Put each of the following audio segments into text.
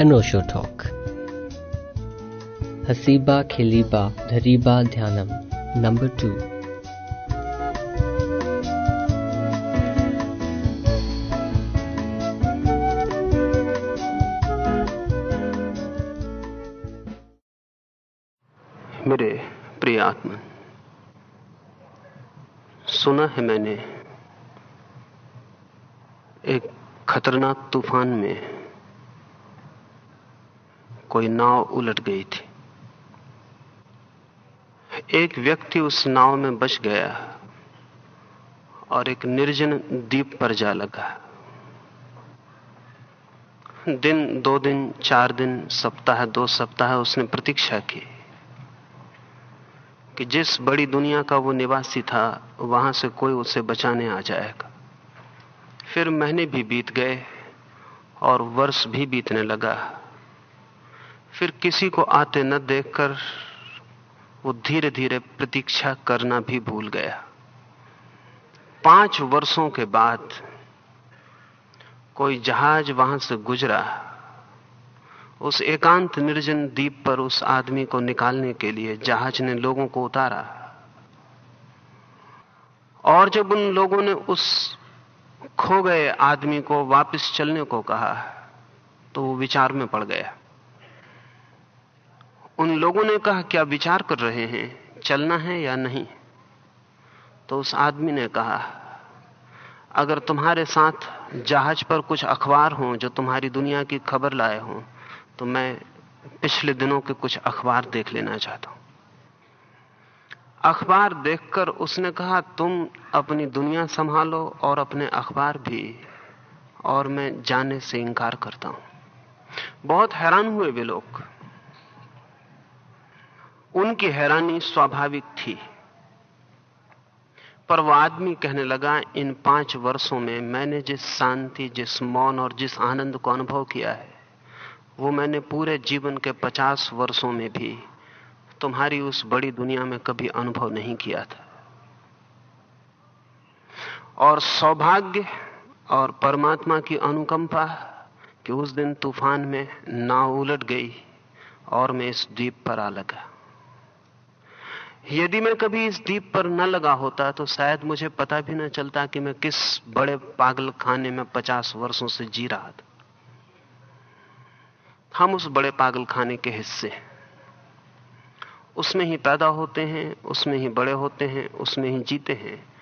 अनोशो talk. हसीबा, खिलीबा, धरीबा, ध्यानम, नंबर टू। मेरे प्रिय आत्मन सुना है मैंने एक खतरनाक तूफ़ान में कोई नाव उलट गई थी। एक व्यक्ति उस नाव में बच गया और एक निर्जन द्वीप पर जा लगा। दिन, दो दिन, चार दिन, सप्ताह, दो सप्ताह उसने प्रतीक्षा की कि जिस बड़ी दुनिया का वो निवासी था, वहाँ से कोई उसे बचाने आ जाएगा। फिर महीने भी बीत गए और वर्ष भी बीतने लगा। फिर किसी को आते न देखकर वो धीरे धीरे प्रतीक्षा करना भी भूल गया। पाँच वर्षों के बाद कोई जहाज़ वहाँ से गुजरा। उस एकांत निर्जन द्वीप पर उस आदमी को निकालने के लिए जहाज़ ने लोगों को उतारा। और जब उन लोगों ने उस खो गए आदमी को वापस चलने को कहा तो वो विचार में पड़ गया। उन लोगों ने कहा, क्या विचार कर रहे हैं? चलना है या नहीं? तो उस आदमी ने कहा, अगर तुम्हारे साथ जहाज़ पर कुछ अखबार हों, जो तुम्हारी दुनिया की खबर लाए हों तो मैं पिछले दिनों के कुछ अखबार देख लेना चाहता हूँ। अखबार देखकर उसने कहा, तुम अपनी दुनिया संभालो और अपने अखबार भी, और मैं जाने से इंकार करता हूँ। बहुत हैरान हुए वे लोग। उनकी हैरानी स्वाभाविक थी। पर वह आदमी कहने लगा, इन पाँच वर्षों में मैंने जिस शांति, जिस मौन और जिस आनंद को अनुभव किया है, वो मैंने पूरे जीवन के पचास वर्षों में भी तुम्हारी उस बड़ी दुनिया में कभी अनुभव नहीं किया था। और सौभाग्य और परमात्मा की अनुकंपा कि उस दिन तूफ़ान में नाव उलट गई और मैं इस द्वीप पर आ लगा। यदि मैं कभी इस द्वीप पर न लगा होता तो शायद मुझे पता भी न चलता कि मैं किस बड़े पागल खाने में पचास वर्षों से जी रहा था। हम उस बड़े पागल खाने के हिस्से उसमें ही पैदा होते हैं, उसमें ही बड़े होते हैं, उसमें ही जीते हैं।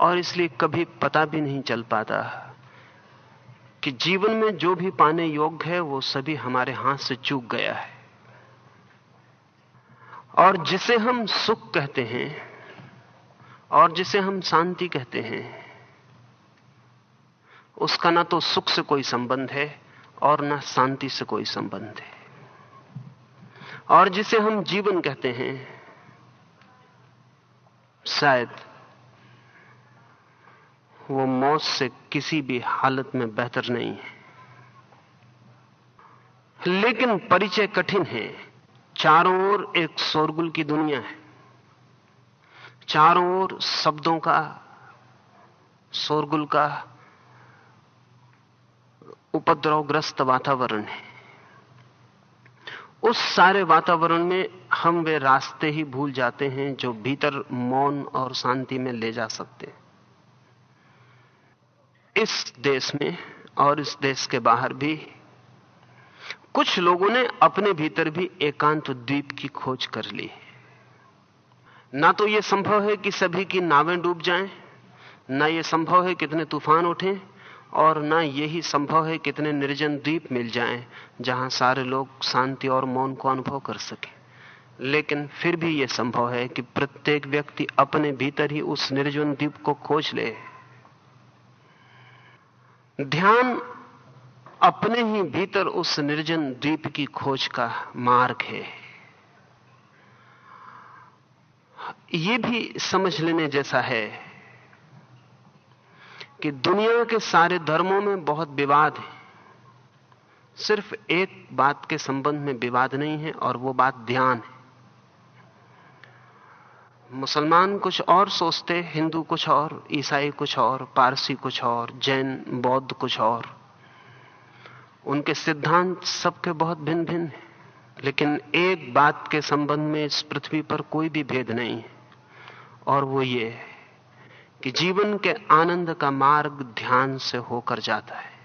और इसलिए कभी पता भी नहीं चल पाता कि जीवन में जो भी पाने योग्य है, वो सभी हमारे हाथ से चूक गया है। और जिसे हम सुख कहते हैं, और जिसे हम शांति कहते हैं, उसका ना तो सुख से कोई संबंध है, और ना शांति से कोई संबंध है। और जिसे हम जीवन कहते हैं, शायद वो मौत से किसी भी हालत में बेहतर नहीं है। लेकिन परिचय कठिन है। चारों ओर एक शोरगुल की दुनिया है। चारों ओर शब्दों का, शोरगुल का उपद्रवग्रस्त वातावरण है। उस सारे वातावरण में हम वे रास्ते ही भूल जाते हैं जो भीतर मौन और शांति में ले जा सकते हैं। इस देश में और इस देश के बाहर भी कुछ लोगों ने अपने भीतर भी एकांत द्वीप की खोज कर ली ना तो यह संभव है कि सभी की नावें डूब जाएँ, ना यह संभव है कितने तूफ़ान उठें और ना यही संभव है कितने निर्जन द्वीप मिल जाएँ, जहाँ सारे लोग शांति और मौन को अनुभव कर सके। लेकिन फिर भी यह संभव है कि प्रत्येक व्यक्ति अपने भीतर ही उस निर्जन द्वीप को खोज ले। ध्यान अपने ही भीतर उस निर्जन द्वीप की खोज का मार्ग है। यह भी समझ लेने जैसा है कि दुनिया के सारे धर्मों में बहुत विवाद है। सिर्फ़ एक बात के संबंध में विवाद नहीं है और वो बात ध्यान है। मुसलमान कुछ और सोचते, हिंदू कुछ और, ईसाई कुछ और, पारसी कुछ और, जैन, बौद्ध कुछ और। उनके सिद्धांत सबके बहुत भिन्न भिन्न हैं, लेकिन एक बात के संबंध में इस पृथ्वी पर कोई भी भेद नहीं है। और वो ये है कि जीवन के आनंद का मार्ग ध्यान से होकर जाता है।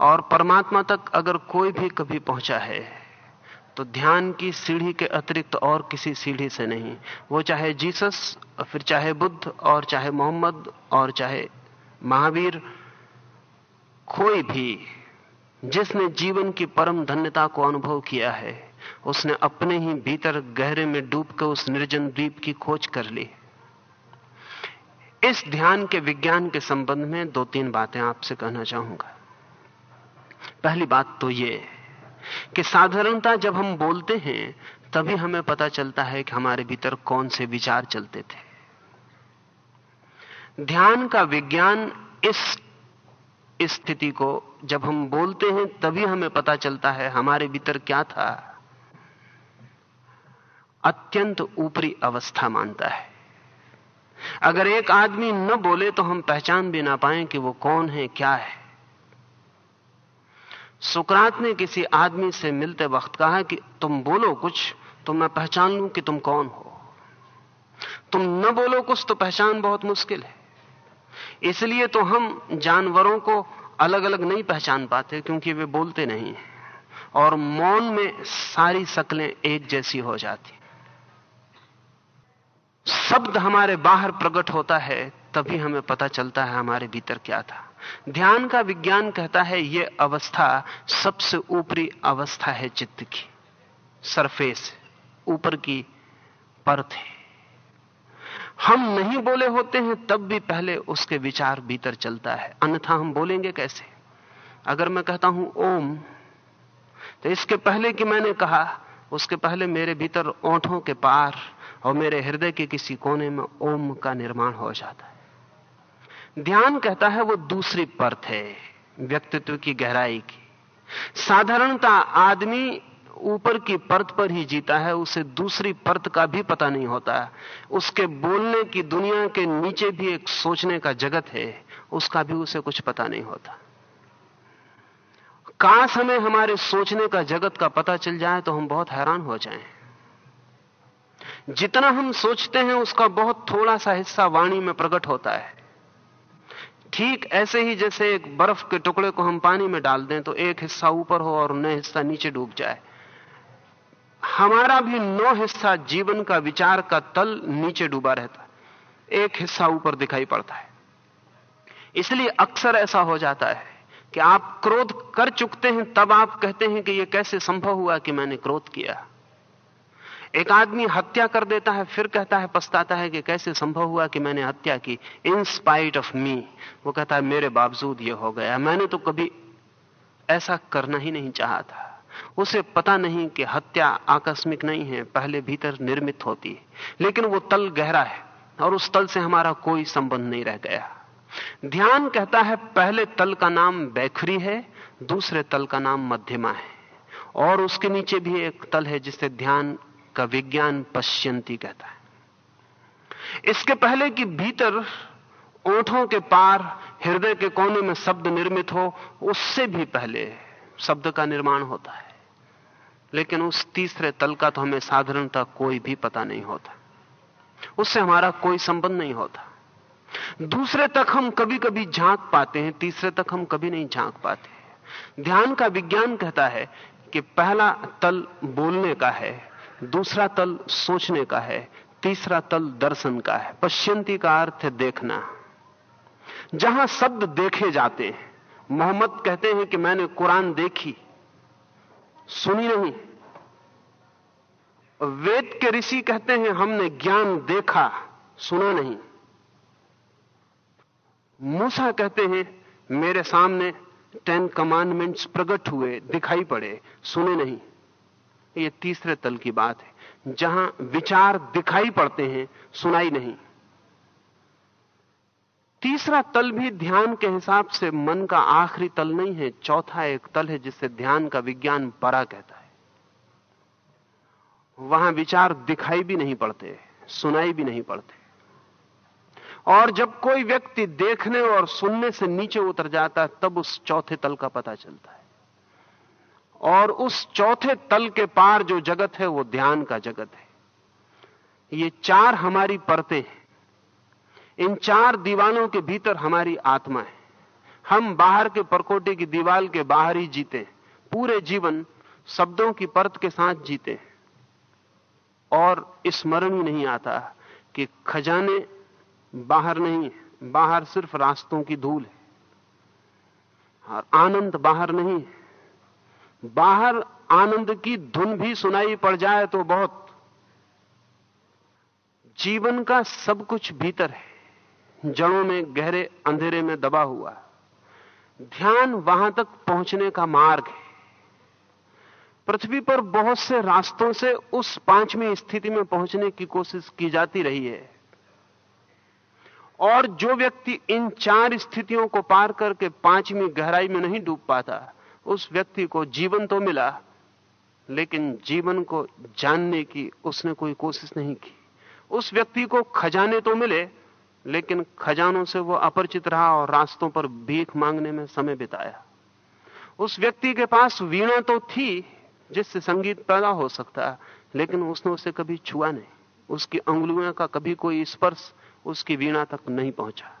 और परमात्मा तक अगर कोई भी कभी पहुँचा है तो ध्यान की सीढ़ी के अतिरिक्त और किसी सीढ़ी से नहीं। वो चाहे जीसस, फिर चाहे बुद्ध, और चाहे मोहम्मद, और चाहे महावीर, कोई भी जिसने जीवन की परम धन्यता को अनुभव किया है, उसने अपने ही भीतर गहरे में डूब कर उस निर्जन द्वीप की खोज कर ली। इस ध्यान के विज्ञान के संबंध में दो तीन बातें आपसे कहना चाहूँगा। पहली बात तो यह कि साधारणता जब हम बोलते हैं, तभी हमें पता चलता है कि हमारे भीतर कौन से विचार चलते थे। ध्यान का विज्ञान इस स्थिति को जब हम बोलते हैं, तभी हमें पता चलता है हमारे भीतर क्या था। अत्यंत ऊपरी अवस्था मानता है। अगर एक आदमी न बोले तो हम पहचान भी ना पाए कि वो कौन है, क्या है। सुकरात ने किसी आदमी से मिलते वक्त कहा कि तुम बोलो कुछ तो मैं पहचान लूँ कि तुम कौन हो। तुम न बोलो कुछ तो पहचान बहुत मुश्किल है। इसलिए तो हम जानवरों को अलग अलग नहीं पहचान पाते, क्योंकि वे बोलते नहीं और मौन में सारी शक्लें एक जैसी हो जाती। शब्द हमारे बाहर प्रकट होता है, तभी हमें पता चलता है हमारे भीतर क्या था। ध्यान का विज्ञान कहता है यह अवस्था सबसे ऊपरी अवस्था है चित्त की, सरफेस, ऊपर की परत है। हम नहीं बोले होते हैं, तब भी पहले उसके विचार भीतर चलता है। अन्यथा हम बोलेंगे कैसे? अगर मैं कहता हूँ ओम तो इसके पहले कि मैंने कहा, उसके पहले मेरे भीतर ओंठों के पार और मेरे हृदय के किसी कोने में ओम का निर्माण हो जाता है। ध्यान कहता है वो दूसरी परत है, व्यक्तित्व की गहराई की। साधारणता आदमी ऊपर की परत पर ही जीता है, उसे दूसरी परत का भी पता नहीं होता है। उसके बोलने की दुनिया के नीचे भी एक सोचने का जगत है, उसका भी उसे कुछ पता नहीं होता। काश हमें हमारे सोचने का जगत का पता चल जाए तो हम बहुत हैरान हो जाएँ। जितना हम सोचते हैं, उसका बहुत थोड़ा सा हिस्सा वाणी में प्रकट होता है। ठीक ऐसे ही जैसे एक बर्फ़ के टुकड़े को हम पानी में डाल दें तो एक हिस्सा ऊपर हो और नए हिस्सा नीचे डूब जाए। हमारा भी नौ हिस्सा जीवन का विचार का तल नीचे डूबा रहता है। एक हिस्सा ऊपर दिखाई पड़ता है। इसलिए अक्सर ऐसा हो जाता है कि आप क्रोध कर चुकते हैं, तब आप कहते हैं कि यह कैसे संभव हुआ कि मैंने क्रोध किया। एक आदमी हत्या कर देता है, फिर कहता है, पछताता है कि कैसे संभव हुआ कि मैंने हत्या की। इन स्पाइट ऑफ़ मी वो कहता है, मेरे बावजूद यह हो गया। मैंने तो कभी ऐसा करना ही नहीं चाहा था। उसे पता नहीं कि हत्या आकस्मिक नहीं है, पहले भीतर निर्मित होती है। लेकिन वो तल गहरा है और उस तल से हमारा कोई संबंध नहीं रह गया। ध्यान कहता है, पहले तल का नाम बैखरी है, दूसरे तल का नाम मध्यमा है। और उसके नीचे भी एक तल है जिसे ध्यान का विज्ञान पश्यंती कहता है। इसके पहले कि भीतर ओठों के पार, हृदय के कोने में शब्द निर्मित हो, उससे भी पहले शब्द का निर्माण होता है। लेकिन उस तीसरे तल का तो हमें साधारणता कोई भी पता नहीं होता। उससे हमारा कोई संबंध नहीं होता। दूसरे तक हम कभी कभी झाँक पाते हैं, तीसरे तक हम कभी नहीं झाँक पाते ध्यान का विज्ञान कहता है कि पहला तल बोलने का है, दूसरा तल सोचने का है, तीसरा तल दर्शन का है। पश्यंती का अर्थ है देखना। जहाँ शब्द देखे जाते हैं मोहम्मद कहते हैं कि मैंने कुरान देखी, सुनी नहीं। वेद के ऋषि कहते हैं, हमने ज्ञान देखा, सुना नहीं। मूसा कहते हैं, मेरे सामने टेन कमांडमेंट्स प्रकट हुए, दिखाई पड़े, सुने नहीं। ये तीसरे तल की बात है। जहाँ विचार दिखाई पड़ते हैं, सुनाई नहीं। तीसरा तल भी ध्यान के हिसाब से मन का आखिरी तल नहीं है, चौथा एक तल है जिसे ध्यान का विज्ञान परा कहता है। वहाँ विचार दिखाई भी नहीं पड़ते, सुनाई भी नहीं पड़ते। और जब कोई व्यक्ति देखने और सुनने से नीचे उतर जाता है, तब उस चौथे तल का पता चलता है। और उस चौथे तल के पार जो जगत है, वो ध्यान का जगत है। ये चार हमारी परतें हैं। इन चार दीवानों के भीतर हमारी आत्मा है। हम बाहर के परकोटे की दीवाल के बाहर ही जीते हैं। पूरे जीवन शब्दों की परत के साथ जीते हैं। और स्मरण ही नहीं आता कि खजाने बाहर नहीं है, बाहर सिर्फ़ रास्तों की धूल है। और आनंद बाहर नहीं है। बाहर आनंद की धुन भी सुनाई पड़ जाए तो बहुत। जीवन का सब कुछ भीतर है। जड़ों में, गहरे अंधेरे में दबा हुआ ध्यान वहाँ तक पहुँचने का मार्ग है। पृथ्वी पर बहुत से रास्तों से उस पांचवी स्थिति में पहुँचने की कोशिश की जाती रही है। और जो व्यक्ति इन चार स्थितियों को पार करके पांचवी गहराई में नहीं डूब पाता, उस व्यक्ति को जीवन तो मिला, लेकिन जीवन को जानने की उसने कोई कोशिश नहीं की। उस व्यक्ति को खजाने तो मिले लेकिन खजानों से वो अपरिचित रहा और रास्तों पर भीख मांगने में समय बिताया। उस व्यक्ति के पास वीणा तो थी जिससे संगीत पैदा हो सकता है, लेकिन उसने उसे कभी छुआ नहीं। उसकी अंगुलियों का कभी कोई स्पर्श उसकी वीणा तक नहीं पहुँचा।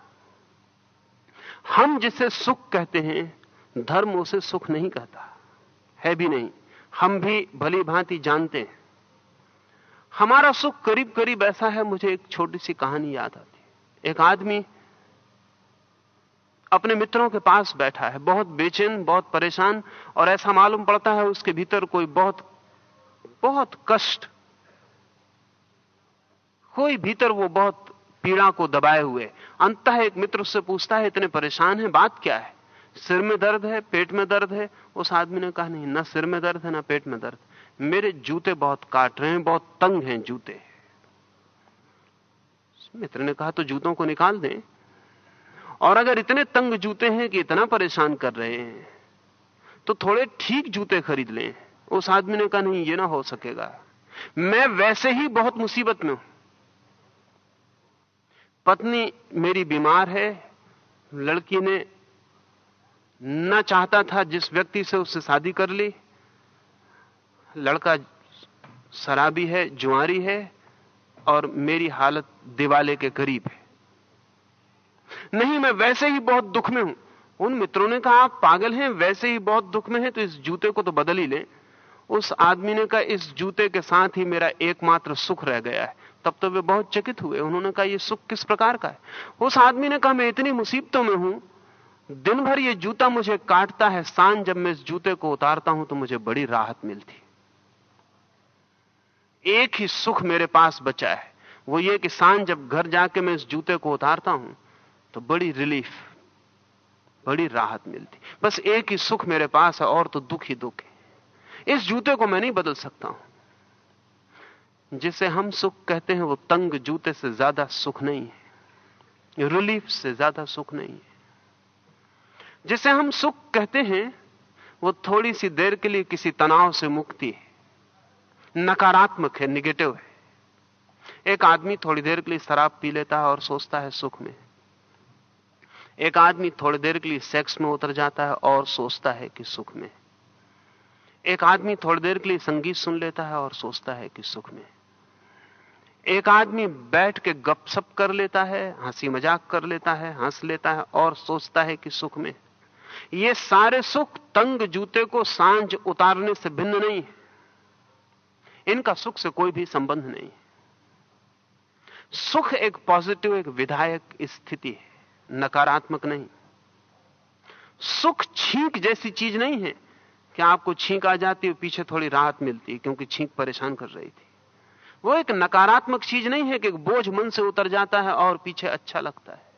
हम जिसे सुख कहते हैं, धर्म उसे सुख नहीं कहता। है भी नहीं। हम भी भली भांति जानते हैं। हमारा सुख करीब करीब ऐसा है, मुझे एक छोटी सी कहानी याद आती एक आदमी अपने मित्रों के पास बैठा है, बहुत बेचैन, बहुत परेशान, और ऐसा मालूम पड़ता है उसके भीतर कोई बहुत बहुत कष्ट, कोई भीतर वो बहुत पीड़ा को दबाए हुए। अंततः एक मित्र उससे पूछता है, इतने परेशान है, बात क्या है? सिर में दर्द है, पेट में दर्द है। उस आदमी ने कहा, नहीं, ना सिर में दर्द है, ना पेट में दर्द मेरे जूते बहुत काट रहे हैं, बहुत तंग हैं जूते। मित्र ने कहा तो जूतों को निकाल दें। और अगर इतने तंग जूते हैं कि इतना परेशान कर रहे हैं तो थोड़े ठीक जूते खरीद लें। उस आदमी ने कहा, नहीं, ये ना हो सकेगा। मैं वैसे ही बहुत मुसीबत में हूँ। पत्नी मेरी बीमार है। लड़की ने न चाहता था जिस व्यक्ति से उससे शादी कर ली। लड़का शराबी है, जुआरी है। और मेरी हालत दिवाले के करीब है। नहीं, मैं वैसे ही बहुत दुख में हूँ। उन मित्रों ने कहा, आप पागल हैं, वैसे ही बहुत दुख में हैं तो इस जूते को तो बदल ही लें। उस आदमी ने कहा, इस जूते के साथ ही मेरा एकमात्र सुख रह गया है। तब तो वे बहुत चकित हुए। उन्होंने कहा यह सुख किस प्रकार का है? उस आदमी ने कहा, मैं इतनी मुसीबतों में हूँ, दिन भर यह जूता मुझे काटता है, साँझ जब मैं इस जूते को उतारता हूँ तो मुझे बड़ी राहत मिलती एक ही सुख मेरे पास बचा है। वो ये कि साँझ जब घर जाके मैं इस जूते को उतारता हूँ तो बड़ी रिलीफ बड़ी राहत मिलती। बस एक ही सुख मेरे पास है, और तो दुख ही दुख है। इस जूते को मैं नहीं बदल सकता हूँ। जिसे हम सुख कहते हैं, वो तंग जूते से ज़्यादा सुख नहीं है। रिलीफ से ज़्यादा सुख नहीं है। जिसे हम सुख कहते हैं, वो थोड़ी सी देर के लिए किसी तनाव से मुक्ति है। नकारात्मक है निगेटिव है। एक आदमी थोड़ी देर के लिए शराब पी लेता है और सोचता है सुख में। एक आदमी थोड़ी देर के लिए सेक्स में उतर जाता है और सोचता है कि सुख में। एक आदमी थोड़ी देर के लिए संगीत सुन लेता है और सोचता है कि सुख में। एक आदमी बैठ के गपसप कर लेता है, हँसी मज़ाक कर लेता है, हंस लेता है और सोचता है कि सुख में। ये सारे सुख तंग जूते को साँझ उतारने से भिन्न नहीं है। इनका सुख से कोई भी संबंध नहीं सुख एक पॉजिटिव एक विधायक स्थिति है, नकारात्मक नहीं। सुख छींक जैसी चीज़ नहीं है कि आपको छींक आ जाती है, पीछे थोड़ी राहत मिलती है, क्योंकि छींक परेशान कर रही थी। वो एक नकारात्मक चीज़ नहीं है कि एक बोझ मन से उतर जाता है और पीछे अच्छा लगता है।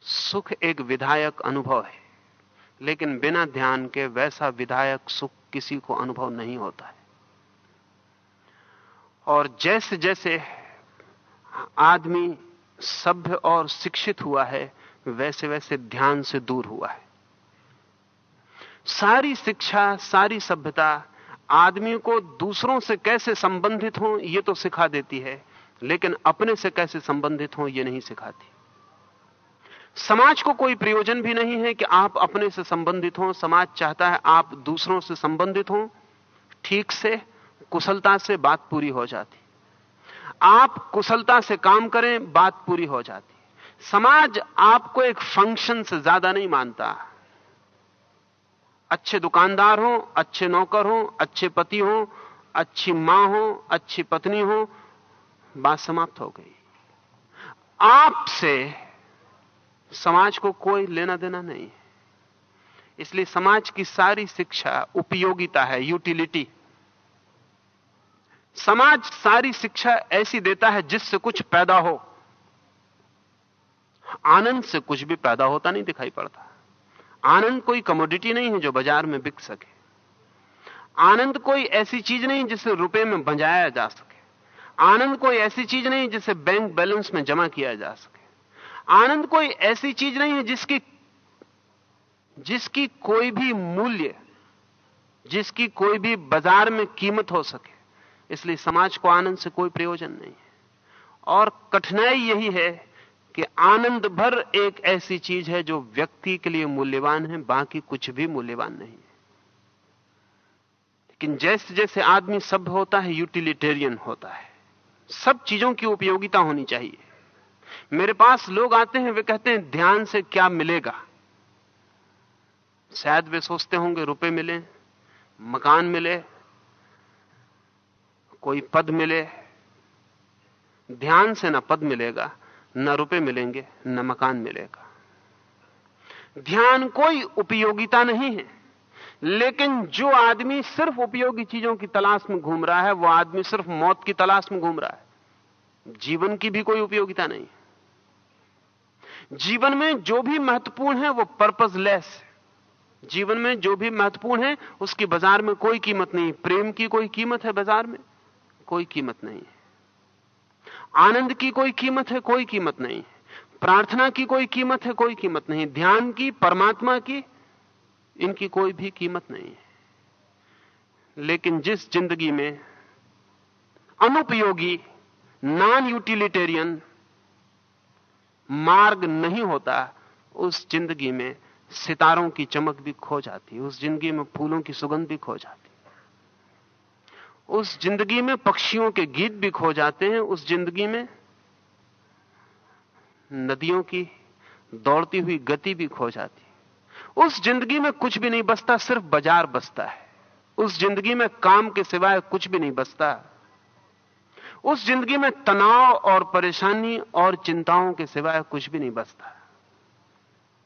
सुख एक विधायक अनुभव है। लेकिन बिना ध्यान के वैसा विधायक सुख किसी को अनुभव नहीं होता है। और जैसे जैसे आदमी सभ्य और शिक्षित हुआ है वैसे वैसे ध्यान से दूर हुआ है। सारी शिक्षा, सारी सभ्यता आदमी को दूसरों से कैसे संबंधित हो यह तो सिखा देती है, लेकिन अपने से कैसे संबंधित हो यह नहीं सिखाती। समाज को कोई प्रयोजन भी नहीं है कि आप अपने से संबंधित हो। समाज चाहता है आप दूसरों से संबंधित हो। ठीक से, कुशलता से बात पूरी हो जाती। आप कुशलता से काम करें, बात पूरी हो जाती। समाज आपको एक फ़ंक्शन से ज़्यादा नहीं मानता। अच्छे दुकानदार हो, अच्छे नौकर हो, अच्छे पति हो, अच्छी माँ हो, अच्छी पत्नी हो, बात समाप्त हो गई। आपसे समाज को कोई लेना देना नहीं है। इसलिए समाज की सारी शिक्षा उपयोगिता है यूटिलिटी समाज सारी शिक्षा ऐसी देता है जिससे कुछ पैदा हो। आनंद से कुछ भी पैदा होता नहीं दिखाई पड़ता। आनंद कोई कमोडिटी नहीं है जो बाज़ार में बिक सके। आनंद कोई ऐसी चीज़ नहीं जिसे रुपए में बंजाया जा सके। आनंद कोई ऐसी चीज़ नहीं जिसे बैंक बैलेंस में जमा किया जा सके। आनंद कोई ऐसी चीज़ नहीं है जिसकी जिसकी कोई भी मूल्य, जिसकी कोई भी बाज़ार में कीमत हो सके। इसलिए समाज को आनंद से कोई प्रयोजन नहीं है। और कठिनाई यही है कि आनंद भर एक ऐसी चीज़ है जो व्यक्ति के लिए मूल्यवान है, बाकी कुछ भी मूल्यवान नहीं है। लेकिन जैसे जैसे आदमी सभ्य होता है, यूटिलिटेरियन होता है। सब चीज़ों की उपयोगिता होनी चाहिए। मेरे पास लोग आते हैं, वे कहते हैं, ध्यान से क्या मिलेगा? शायद वे सोचते होंगे, रुपए मिले, मकान मिले, कोई पद मिले। ध्यान से ना पद मिलेगा, न रुपए मिलेंगे, न मकान मिलेगा। ध्यान कोई उपयोगिता नहीं है, लेकिन जो आदमी सिर्फ़ उपयोगी चीज़ों की तलाश में घूम रहा है, वो आदमी सिर्फ़ मौत की तलाश में घूम रहा है। जीवन की भी कोई उपयोगिता नहीं जीवन में जो भी महत्वपूर्ण है, वो पर्पजलेस है। जीवन में जो भी महत्वपूर्ण है, उसकी बाज़ार में कोई कीमत नहीं प्रेम की कोई कीमत है बाज़ार में? कोई कीमत नहीं है। आनंद की कोई कीमत है? कोई कीमत नहीं है। प्रार्थना की कोई कीमत है? कोई कीमत नहीं ध्यान की, परमात्मा की, इनकी कोई भी कीमत नहीं है। लेकिन जिस ज़िंदगी में अनुपयोगी नॉन यूटिलिटेरियन मार्ग नहीं होता, उस ज़िंदगी में सितारों की चमक भी खो जाती, उस ज़िंदगी में फूलों की सुगंध भी खो जाती। उस ज़िंदगी में पक्षियों के गीत भी खो जाते हैं, उस ज़िंदगी में नदियों की दौड़ती हुई गति भी खो जाती। उस ज़िंदगी में कुछ भी नहीं बसता, सिर्फ़ बाज़ार बसता है। उस ज़िंदगी में काम के सिवाय कुछ भी नहीं बसता। उस ज़िंदगी में तनाव और परेशानी और चिंताओं के सिवाय कुछ भी नहीं बचता।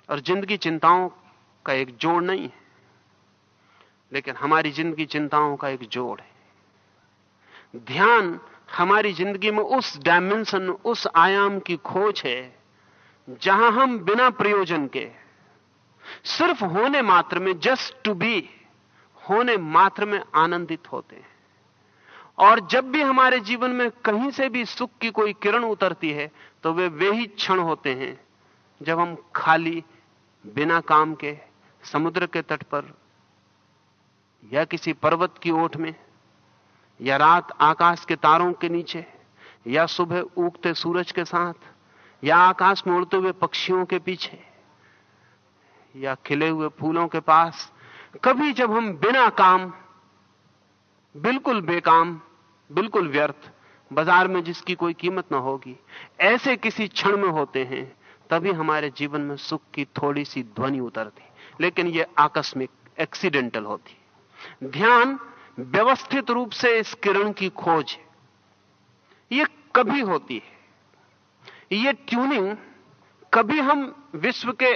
और ज़िंदगी चिंताओं का एक जोड़ नहीं है, लेकिन हमारी ज़िंदगी चिंताओं का एक जोड़ है। ध्यान हमारी ज़िंदगी में उस डायमेंशन उस आयाम की खोज है, जहाँ हम बिना प्रयोजन के, सिर्फ़ होने मात्र में जस्ट टू बी होने मात्र में आनंदित होते हैं। और जब भी हमारे जीवन में कहीं से भी सुख की कोई किरण उतरती है तो वे वे ही क्षण होते हैं, जब हम खाली, बिना काम के, समुद्र के तट पर, या किसी पर्वत की ओठ में, या रात आकाश के तारों के नीचे, या सुबह उगते सूरज के साथ, या आकाश में उड़ते हुए पक्षियों के पीछे, या खिले हुए फूलों के पास, कभी जब हम बिना काम बिल्कुल बेकाम, बिल्कुल व्यर्थ, बाज़ार में जिसकी कोई कीमत ना होगी। ऐसे किसी क्षण में होते हैं, तभी हमारे जीवन में सुख की थोड़ी सी ध्वनि उतरती, लेकिन यह आकस्मिक एक्सीडेंटल होती। ध्यान व्यवस्थित रूप से इस किरण की खोज ये कभी होती है। ये ट्यूनिंग कभी हम विश्व के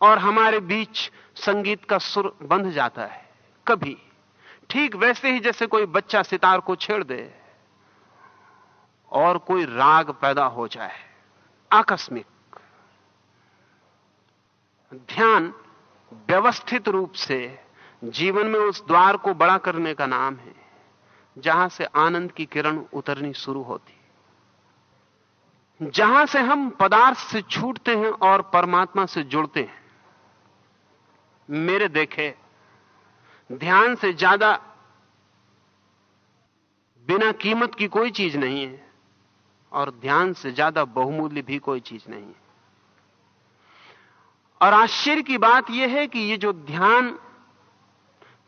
और हमारे बीच संगीत का सुर बंध जाता है। कभी। ठीक वैसे ही जैसे कोई बच्चा सितार को छेड़ दे और कोई राग पैदा हो जाए। आकस्मिक। ध्यान व्यवस्थित रूप से जीवन में उस द्वार को बड़ा करने का नाम है, जहाँ से आनंद की किरण उतरनी शुरू होती। जहाँ से हम पदार्थ से छूटते हैं और परमात्मा से जुड़ते हैं। मेरे देखे ध्यान से ज़्यादा बिना कीमत की कोई चीज़ नहीं है और ध्यान से ज़्यादा बहुमूल्य भी कोई चीज़ नहीं है। और आश्चर्य की बात यह है कि ये जो ध्यान,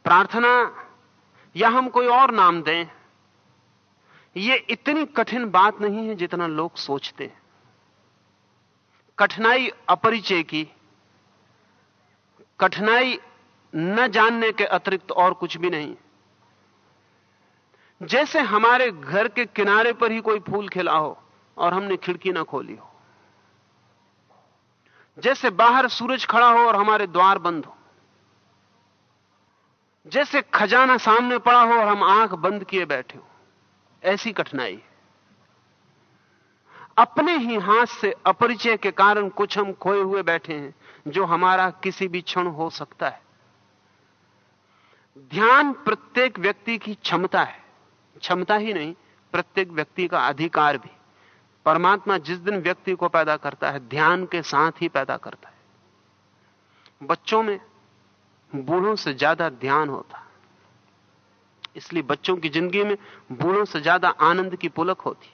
प्रार्थना या हम कोई और नाम दें, ये इतनी कठिन बात नहीं है जितना लोग सोचते। हैं कठिनाई अपरिचय की, कठिनाई न जानने के अतिरिक्त और कुछ भी नहीं। जैसे हमारे घर के किनारे पर ही कोई फूल खिला हो और हमने खिड़की ना खोली हो। जैसे बाहर सूरज खड़ा हो और हमारे द्वार बंद हो। जैसे खजाना सामने पड़ा हो और हम आँख बंद किए बैठे हो। ऐसी कठिनाई अपने ही हाथ से अपरिचय के कारण कुछ हम खोए हुए बैठे हैं, जो हमारा किसी भी क्षण हो सकता है। ध्यान प्रत्येक व्यक्ति की क्षमता है। क्षमता ही नहीं, प्रत्येक व्यक्ति का अधिकार भी। परमात्मा जिस दिन व्यक्ति को पैदा करता है, ध्यान के साथ ही पैदा करता है। बच्चों में बूढ़ों से ज़्यादा ध्यान होता है। इसलिए बच्चों की ज़िंदगी में बूढ़ों से ज़्यादा आनंद की पुलक होती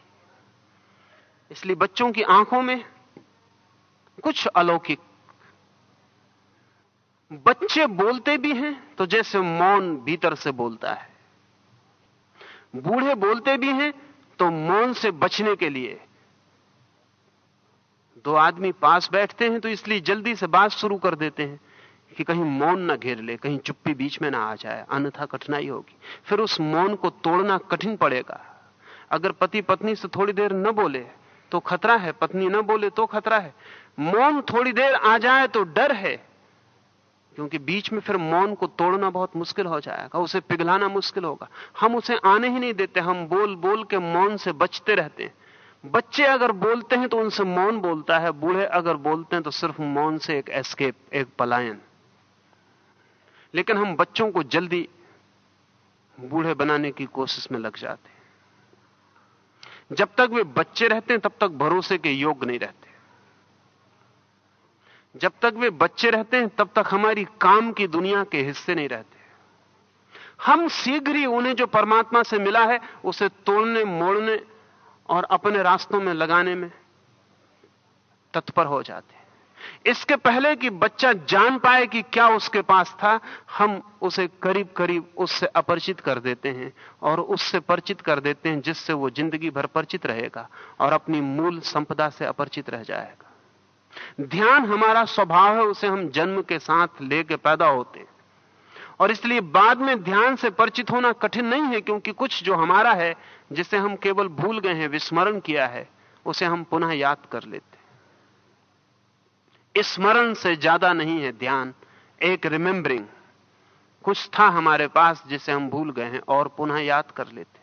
इसलिए बच्चों की आँखों में कुछ अलौकिक बच्चे बोलते भी हैं तो जैसे मौन भीतर से बोलता है। बूढ़े बोलते भी हैं तो मौन से बचने के लिए। दो आदमी पास बैठते हैं तो इसलिए जल्दी से बात शुरू कर देते हैं कि कहीं मौन ना घेर ले, कहीं चुप्पी बीच में ना आ जाए, अन्यथा कठिनाई होगी। फिर उस मौन को तोड़ना कठिन पड़ेगा। अगर पति पत्नी से थोड़ी देर न बोले तो खतरा है, पत्नी न बोले तो खतरा है। मौन थोड़ी देर आ जाए तो डर है। क्योंकि बीच में फिर मौन को तोड़ना बहुत मुश्किल हो जाएगा, उसे पिघलाना मुश्किल होगा। हम उसे आने ही नहीं देते, हम बोल बोल के मौन से बचते रहते हैं। बच्चे अगर बोलते हैं तो उनसे मौन बोलता है, बूढ़े अगर बोलते हैं तो सिर्फ़ मौन से एक एस्केप एक पलायन। लेकिन हम बच्चों को जल्दी बूढ़े बनाने की कोशिश में लग जाते हैं। जब तक वे बच्चे रहते हैं, तब तक भरोसे के योग्य नहीं रहते। जब तक वे बच्चे रहते हैं, तब तक हमारी काम की दुनिया के हिस्से नहीं रहते। हम शीघ्र ही उन्हें जो परमात्मा से मिला है, उसे तोड़ने, मोड़ने और अपने रास्तों में लगाने में तत्पर हो जाते हैं। इसके पहले कि बच्चा जान पाए कि क्या उसके पास था, हम उसे करीब करीब उससे अपरिचित कर देते हैं और उससे परिचित कर देते हैं जिससे वो ज़िंदगी भर परिचित रहेगा और अपनी मूल संपदा से अपरिचित रह जाएगा। ध्यान हमारा स्वभाव है, उसे हम जन्म के साथ लेके पैदा होते हैं। और इसलिए बाद में ध्यान से परिचित होना कठिन नहीं है, क्योंकि कुछ जो हमारा है, जिसे हम केवल भूल गए हैं, विस्मरण किया है, उसे हम पुनः याद कर लेते हैं। स्मरण से ज़्यादा नहीं है ध्यान, एक रिमेंबरिंग कुछ था हमारे पास, जिसे हम भूल गए हैं, और पुनः याद कर लेते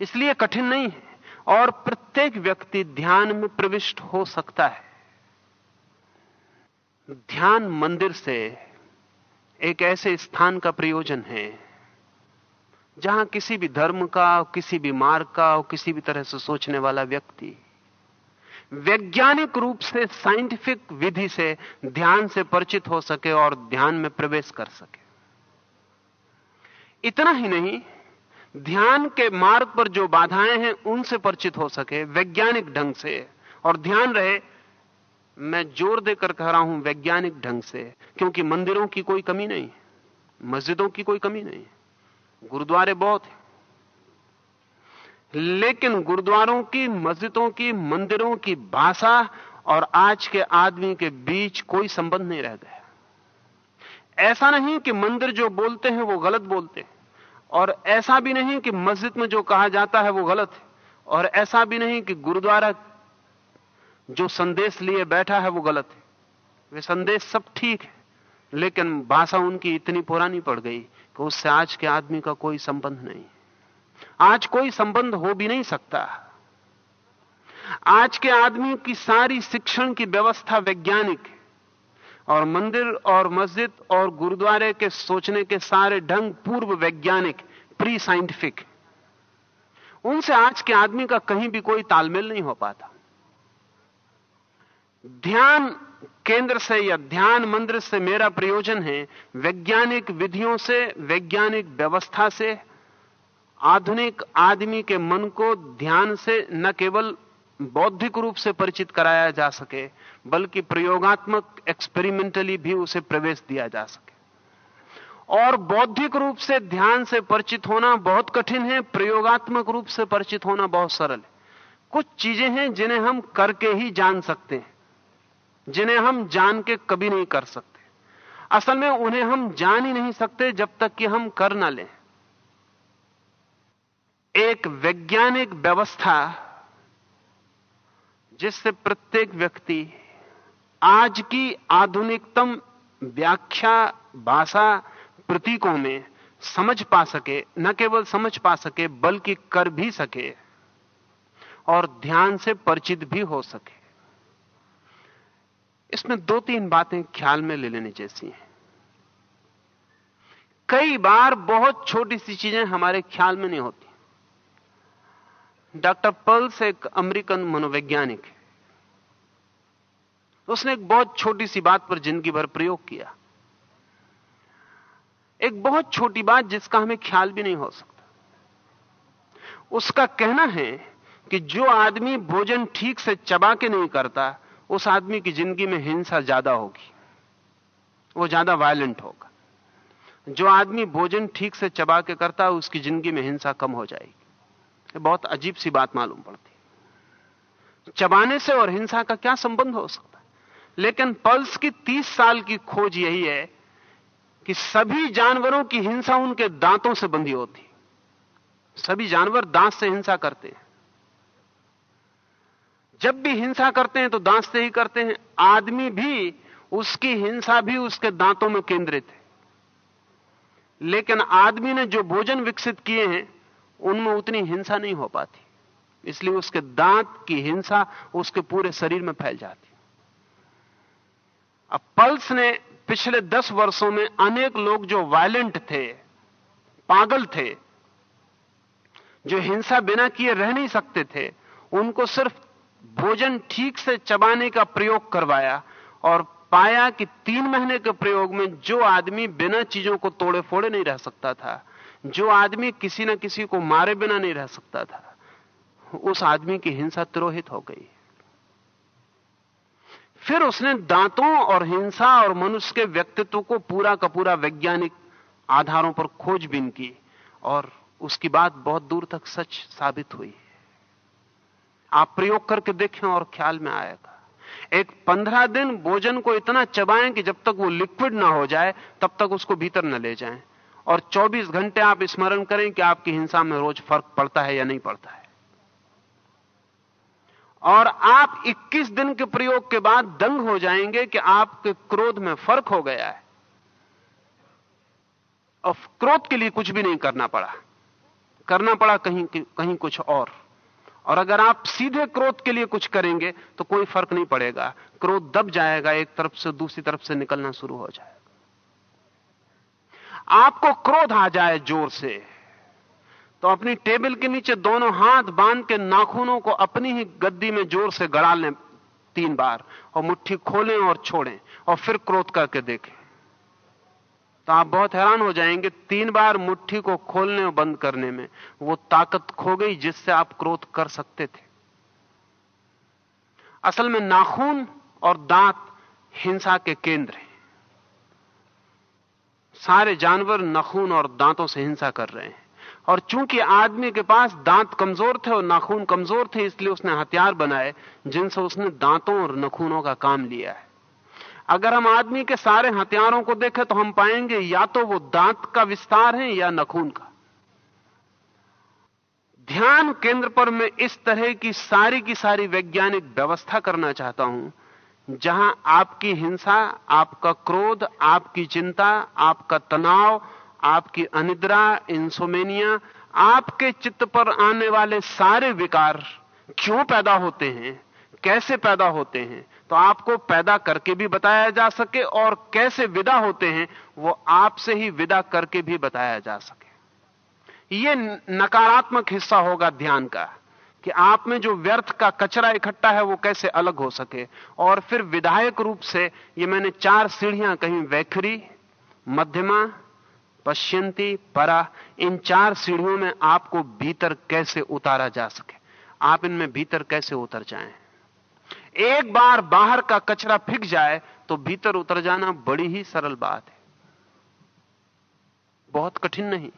इसलिए कठिन नहीं है, और प्रत्येक व्यक्ति ध्यान में प्रविष्ट हो सकता है। ध्यान मंदिर से एक ऐसे स्थान का प्रयोजन है, जहाँ किसी भी धर्म का, किसी भी मार्ग का, और किसी भी तरह से सोचने वाला व्यक्ति वैज्ञानिक रूप से, साइंटिफिक विधि से, ध्यान से परिचित हो सके और ध्यान में प्रवेश कर सके। इतना ही नहीं, ध्यान के मार्ग पर जो बाधाएँ हैं, उनसे परिचित हो सके, वैज्ञानिक ढंग से, और ध्यान रहे मैं ज़ोर देकर कह रहा हूँ वैज्ञानिक ढंग से, क्योंकि मंदिरों की कोई कमी नहीं, मस्जिदों की कोई कमी नहीं, गुरुद्वारे बहुत हैं। लेकिन गुरुद्वारों की, मस्जिदों की, मंदिरों की भाषा और आज के आदमी के बीच कोई संबंध नहीं रह गया। ऐसा नहीं कि मंदिर जो बोलते हैं वो गलत बोलते हैं, और ऐसा भी नहीं कि मस्जिद में जो कहा जाता है वो गलत है, और ऐसा भी नहीं कि गुरुद्वारा जो संदेश लिए बैठा है वो गलत है। वे संदेश सब ठीक है, लेकिन भाषा उनकी इतनी पुरानी पड़ गई कि उससे आज के आदमी का कोई संबंध नहीं। आज कोई संबंध हो भी नहीं सकता। आज के आदमी की सारी शिक्षण की व्यवस्था वैज्ञानिक है और मंदिर और मस्जिद और गुरुद्वारे के सोचने के सारे ढंग पूर्व वैज्ञानिक प्री साइंटिफिक उनसे आज के आदमी का कहीं भी कोई तालमेल नहीं हो पाता। ध्यान केंद्र से या ध्यान मंदिर से मेरा प्रयोजन है, वैज्ञानिक विधियों से, वैज्ञानिक व्यवस्था से, आधुनिक आदमी के मन को ध्यान से न केवल बौद्धिक रूप से परिचित कराया जा सके, बल्कि प्रयोगात्मक एक्सपेरिमेंटली भी उसे प्रवेश दिया जा सके। और बौद्धिक रूप से ध्यान से परिचित होना बहुत कठिन है, प्रयोगात्मक रूप से परिचित होना बहुत सरल है। कुछ चीज़ें हैं जिन्हें हम करके ही जान सकते हैं। जिन्हें हम जान के कभी नहीं कर सकते। असल में उन्हें हम जान ही नहीं सकते जब तक कि हम कर ना लें। एक वैज्ञानिक व्यवस्था जिससे प्रत्येक व्यक्ति आज की आधुनिकतम व्याख्या भाषा प्रतीकों में समझ पा सके, न केवल समझ पा सके, बल्कि कर भी सके और ध्यान से परिचित भी हो सके। इसमें दो तीन बातें ख्याल में ले लेने जैसी हैं। कई बार बहुत छोटी सी चीज़ें हमारे ख्याल में नहीं होती। डॉक्टर पल्स एक अमेरिकन मनोवैज्ञानिक है। उसने एक बहुत छोटी सी बात पर ज़िंदगी भर प्रयोग किया। एक बहुत छोटी बात जिसका हमें ख्याल भी नहीं हो सकता। उसका कहना है कि जो आदमी भोजन ठीक से चबा के नहीं करता उस आदमी की ज़िंदगी में हिंसा ज़्यादा होगी। वो ज़्यादा वायलेंट होगा। जो आदमी भोजन ठीक से चबा के करता है, उसकी ज़िंदगी में हिंसा कम हो जाएगी। बहुत अजीब सी बात मालूम पड़ती। चबाने से और हिंसा का क्या संबंध हो सकता है? लेकिन पल्स की तीस साल की खोज यही है कि सभी जानवरों की हिंसा उनके दांतों से बंधी होती। सभी जानवर दांत से हिंसा करते हैं। जब भी हिंसा करते हैं तो दांत से ही करते हैं। आदमी भी उसकी हिंसा भी उसके दांतों में केंद्रित है। लेकिन आदमी ने जो भोजन विकसित किए हैं, उनमें उतनी हिंसा नहीं हो पाती। इसलिए उसके दांत की हिंसा उसके पूरे शरीर में फैल जाती। अब पल्स ने पिछले दस वर्षों में अनेक लोग जो वायलेंट थे, पागल थे, जो हिंसा बिना किए रह नहीं सकते थे, उनको सिर्फ़ भोजन ठीक से चबाने का प्रयोग करवाया और पाया कि तीन महीने के प्रयोग में जो आदमी बिना चीज़ों को तोड़े फोड़े नहीं रह सकता था, जो आदमी किसी न किसी को मारे बिना नहीं रह सकता था, उस आदमी की हिंसा तिरोहित हो गई। फिर उसने दांतों और हिंसा और मनुष्य के व्यक्तित्व को पूरा का पूरा वैज्ञानिक आधारों पर खोजबीन की और उसकी बात बहुत दूर तक सच साबित हुई। आप प्रयोग करके देखें और ख्याल में आएगा। एक पंद्रह दिन भोजन को इतना चबाएँ कि जब तक वो लिक्विड ना हो जाए, तब तक उसको भीतर न ले जाएँ। और 24 घंटे आप स्मरण करें कि आपकी हिंसा में रोज फ़र्क पड़ता है या नहीं पड़ता है। और आप 21 दिन के प्रयोग के बाद दंग हो जाएँगे कि आपके क्रोध में फ़र्क हो गया है। और क्रोध के लिए कुछ भी नहीं करना पड़ा। करना पड़ा कहीं कहीं कुछ और। और अगर आप सीधे क्रोध के लिए कुछ करेंगे तो कोई फ़र्क नहीं पड़ेगा। क्रोध दब जाएगा, एक तरफ़ से दूसरी तरफ़ से निकलना शुरू हो जाएगा। आपको क्रोध आ जाए ज़ोर से तो अपनी टेबल के नीचे दोनों हाथ बाँध के नाखूनों को अपनी ही गद्दी में ज़ोर से गड़ा लें तीन बार, और मुट्ठी खोलें और छोड़ें, और फिर क्रोध करके देखें। तो आप बहुत हैरान हो जाएँगे, तीन बार मुट्ठी को खोलने और बंद करने में। वो ताकत खो गई जिससे आप क्रोध कर सकते थे। असल में नाखून और दांत हिंसा के केंद्र हैं। सारे जानवर नाखून और दांतों से हिंसा कर रहे हैं। और चूँकि आदमी के पास दांत कमज़ोर थे और नाखून कमज़ोर थे, इसलिए उसने हथियार बनाए, जिनसे उसने दांतों और नखूनों का काम लिया है। अगर हम आदमी के सारे हथियारों को देखें तो हम पाएँगे या तो वो दांत का विस्तार है या नखून का। ध्यान केंद्र पर मैं इस तरह की सारी की सारी वैज्ञानिक व्यवस्था करना चाहता हूँ, जहाँ आपकी हिंसा, आपका क्रोध, आपकी चिंता, आपका तनाव, आपकी अनिद्रा इंसोमेनिया आपके चित्त पर आने वाले सारे विकार क्यों पैदा होते हैं, कैसे पैदा होते हैं तो आपको पैदा करके भी बताया जा सके और कैसे विदा होते हैं, वो आपसे ही विदा करके भी बताया जा सके। ये नकारात्मक हिस्सा होगा ध्यान का, कि आप में जो व्यर्थ का कचरा इकट्ठा है, वो कैसे अलग हो सके। और फिर विधायक रूप से ये मैंने चार सीढ़ियाँ कहीं, वैखरी, मध्यमा पश्चिंती परा, इन चार सीढ़ियों में आपको भीतर कैसे उतारा जा सके। आप इनमें भीतर कैसे उतर जाएँ? एक बार बाहर का कचरा फिक जाए तो भीतर उतर जाना बड़ी ही सरल बात है। बहुत कठिन नहीं।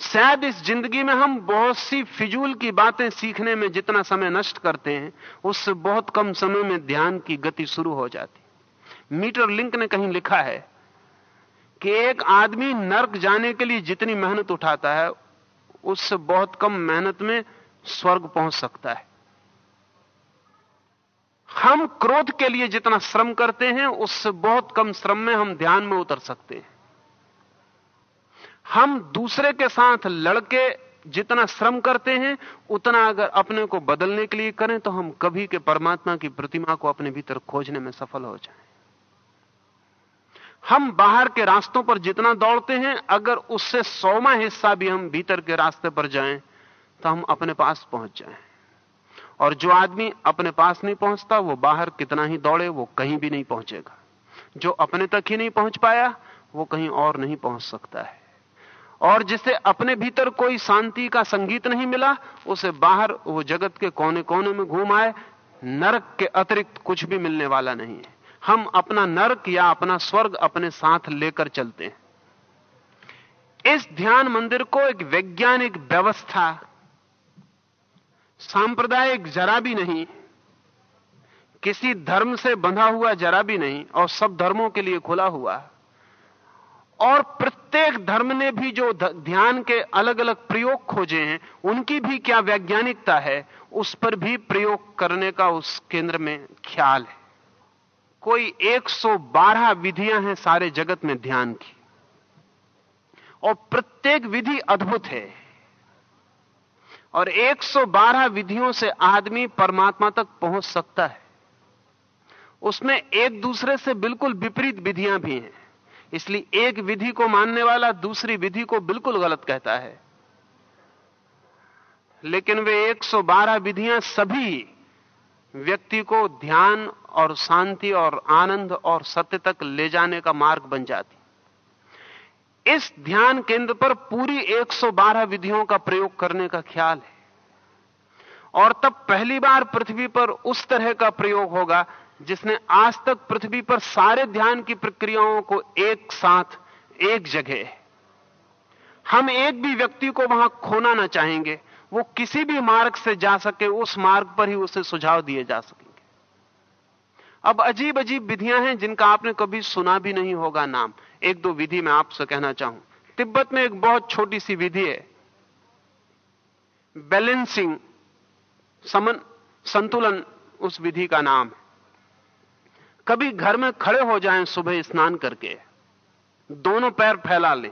शायद इस ज़िंदगी में हम बहुत सी फिजूल की बातें सीखने में जितना समय नष्ट करते हैं उससे बहुत कम समय में ध्यान की गति शुरू हो जाती। मीटर लिंक ने कहीं लिखा है कि एक आदमी नर्क जाने के लिए जितनी मेहनत उठाता है उससे बहुत कम मेहनत में स्वर्ग पहुँच सकता है। हम क्रोध के लिए जितना श्रम करते हैं, उससे बहुत कम श्रम में हम ध्यान में उतर सकते हैं। हम दूसरे के साथ लड़के जितना श्रम करते हैं, उतना अगर अपने को बदलने के लिए करें तो हम कभी के परमात्मा की प्रतिमा को अपने भीतर खोजने में सफल हो जाएँ। हम बाहर के रास्तों पर जितना दौड़ते हैं, अगर उससे सौवा हिस्सा भी हम भीतर के रास्ते पर जाएँ तो हम अपने पास पहुँच जाएँ। और जो आदमी अपने पास नहीं पहुँचता, वो बाहर कितना ही दौड़े, वो कहीं भी नहीं पहुंचेगा। जो अपने तक ही नहीं पहुँच पाया, वो कहीं और नहीं पहुँच सकता है। और जिसे अपने भीतर कोई शांति का संगीत नहीं मिला, उसे बाहर, वो जगत के कोने कोने में घूम आए, नरक के अतिरिक्त कुछ भी मिलने वाला नहीं है। हम अपना नरक या अपना स्वर्ग अपने साथ लेकर चलते हैं। इस ध्यान मंदिर को एक वैज्ञानिक व्यवस्था सांप्रदायिक जरा भी नहीं, किसी धर्म से बंधा हुआ जरा भी नहीं, और सब धर्मों के लिए खुला हुआ। और प्रत्येक धर्म ने भी जो ध्यान के अलग अलग प्रयोग खोजे हैं, उनकी भी क्या वैज्ञानिकता है, उस पर भी प्रयोग करने का उस केंद्र में ख्याल है। कोई 112 विधियाँ हैं सारे जगत में ध्यान की, और प्रत्येक विधि अद्भुत है। और 112 विधियों से आदमी परमात्मा तक पहुँच सकता है। उसमें एक दूसरे से बिल्कुल विपरीत विधियाँ भी हैं। इसलिए एक विधि को मानने वाला दूसरी विधि को बिल्कुल गलत कहता है। लेकिन वे 112 विधियाँ सभी व्यक्ति को ध्यान और शांति और आनंद और सत्य तक ले जाने का मार्ग बन जाती इस ध्यान केंद्र पर पूरी 112 विधियों का प्रयोग करने का ख्याल है। और तब पहली बार पृथ्वी पर उस तरह का प्रयोग होगा जिसने आज तक पृथ्वी पर सारे ध्यान की प्रक्रियाओं को एक साथ, एक जगह हम एक भी व्यक्ति को वहाँ खोना ना चाहेंगे, वो किसी भी मार्ग से जा सके, उस मार्ग पर ही उसे सुझाव दिए जा सकेंगे अब अजीब अजीब विधियाँ हैं जिनका आपने कभी सुना भी नहीं होगा नाम। एक दो विधि मैं आपसे कहना चाहूँ। तिब्बत में एक बहुत छोटी सी विधि है। बैलेंसिंग, समन, संतुलन उस विधि का नाम है। कभी घर में खड़े हो जाएँ सुबह स्नान करके, दोनों पैर फैला लें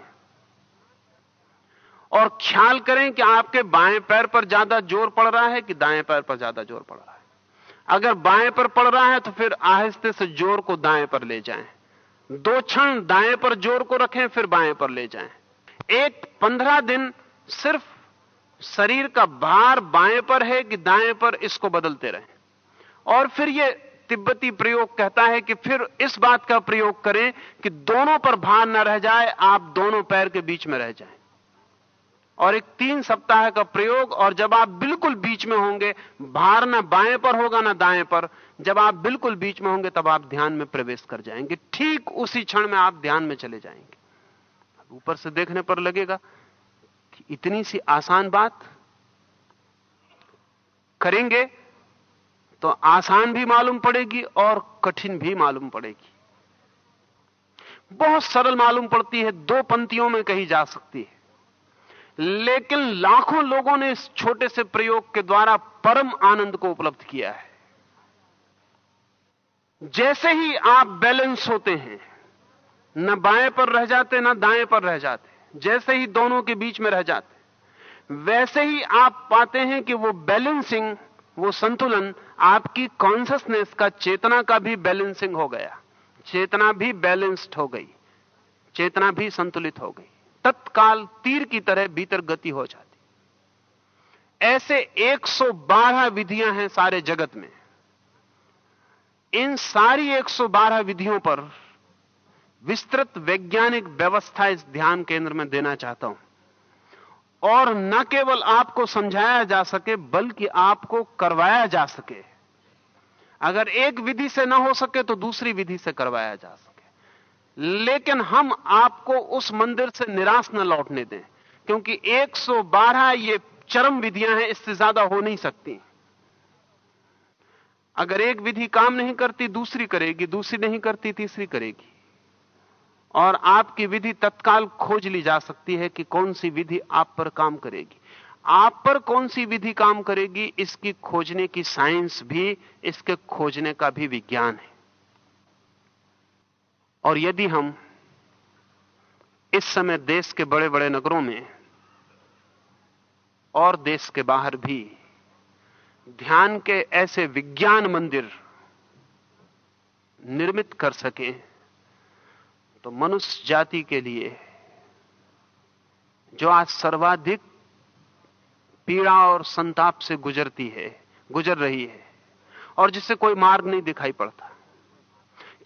और ख्याल करें कि आपके बाएँ पैर पर ज़्यादा ज़ोर पड़ रहा है कि दाएँ पैर पर ज़्यादा ज़ोर पड़ रहा है। अगर बाएँ पर पड़ रहा है तो फिर आहिस्ते से ज़ोर को दाएँ पर ले जाएँ। दो क्षण दाएँ पर ज़ोर को रखें, फिर बाएँ पर ले जाएँ। एक पंद्रह दिन सिर्फ़ शरीर का भार बाएँ पर है कि दाएँ पर इसको बदलते रहें। और फिर यह तिब्बती प्रयोग कहता है कि फिर इस बात का प्रयोग करें कि दोनों पर भार न रह जाए, आप दोनों पैर के बीच में रह जाएँ। और एक तीन सप्ताह का प्रयोग, और जब आप बिल्कुल बीच में होंगे, भार ना बाएँ पर होगा, ना दाएँ पर, जब आप बिल्कुल बीच में होंगे, तब आप ध्यान में प्रवेश कर जाएँगे। ठीक उसी क्षण में आप ध्यान में चले जाएँगे। ऊपर से देखने पर लगेगा कि इतनी सी आसान बात करेंगे तो आसान भी मालूम पड़ेगी और कठिन भी मालूम पड़ेगी। बहुत सरल मालूम पड़ती है, दो पंक्तियों में कही जा सकती है। लेकिन लाखों लोगों ने इस छोटे से प्रयोग के द्वारा परम आनंद को उपलब्ध किया है। जैसे ही आप बैलेंस होते हैं, न बाएँ पर रह जाते, ना दाएँ पर रह जाते, जैसे ही दोनों के बीच में रह जाते, वैसे ही आप पाते हैं कि वो बैलेंसिंग, वो संतुलन, आपकी कॉन्सियसनेस का चेतना का भी बैलेंसिंग हो गया। चेतना भी बैलेंस्ड हो गई। चेतना भी संतुलित हो गई। तत्काल तीर की तरह भीतर गति हो जाती। ऐसे 112 विधियाँ हैं सारे जगत में। इन सारी 112 विधियों पर विस्तृत वैज्ञानिक व्यवस्था इस ध्यान केंद्र में देना चाहता हूँ। और न केवल आपको समझाया जा सके, बल्कि आपको करवाया जा सके। अगर एक विधि से ना हो सके तो दूसरी विधि से करवाया जा सके। लेकिन हम आपको उस मंदिर से निराश न लौटने दें, क्योंकि 112 ये चरम विधियाँ हैं, इससे ज़्यादा हो नहीं सकती। अगर एक विधि काम नहीं करती, दूसरी करेगी, दूसरी नहीं करती, तीसरी करेगी। और आपकी विधि तत्काल खोज ली जा सकती है कि कौन सी विधि आप पर काम करेगी। आप पर कौन सी विधि काम करेगी, इसकी खोजने की साइंस भी, इसके खोजने का भी विज्ञान है। और यदि हम इस समय देश के बड़े बड़े नगरों में और देश के बाहर भी ध्यान के ऐसे विज्ञान मंदिर निर्मित कर सके तो मनुष्य जाति के लिए जो आज सर्वाधिक पीड़ा और संताप से गुजरती है, गुजर रही है और जिससे कोई मार्ग नहीं दिखाई पड़ता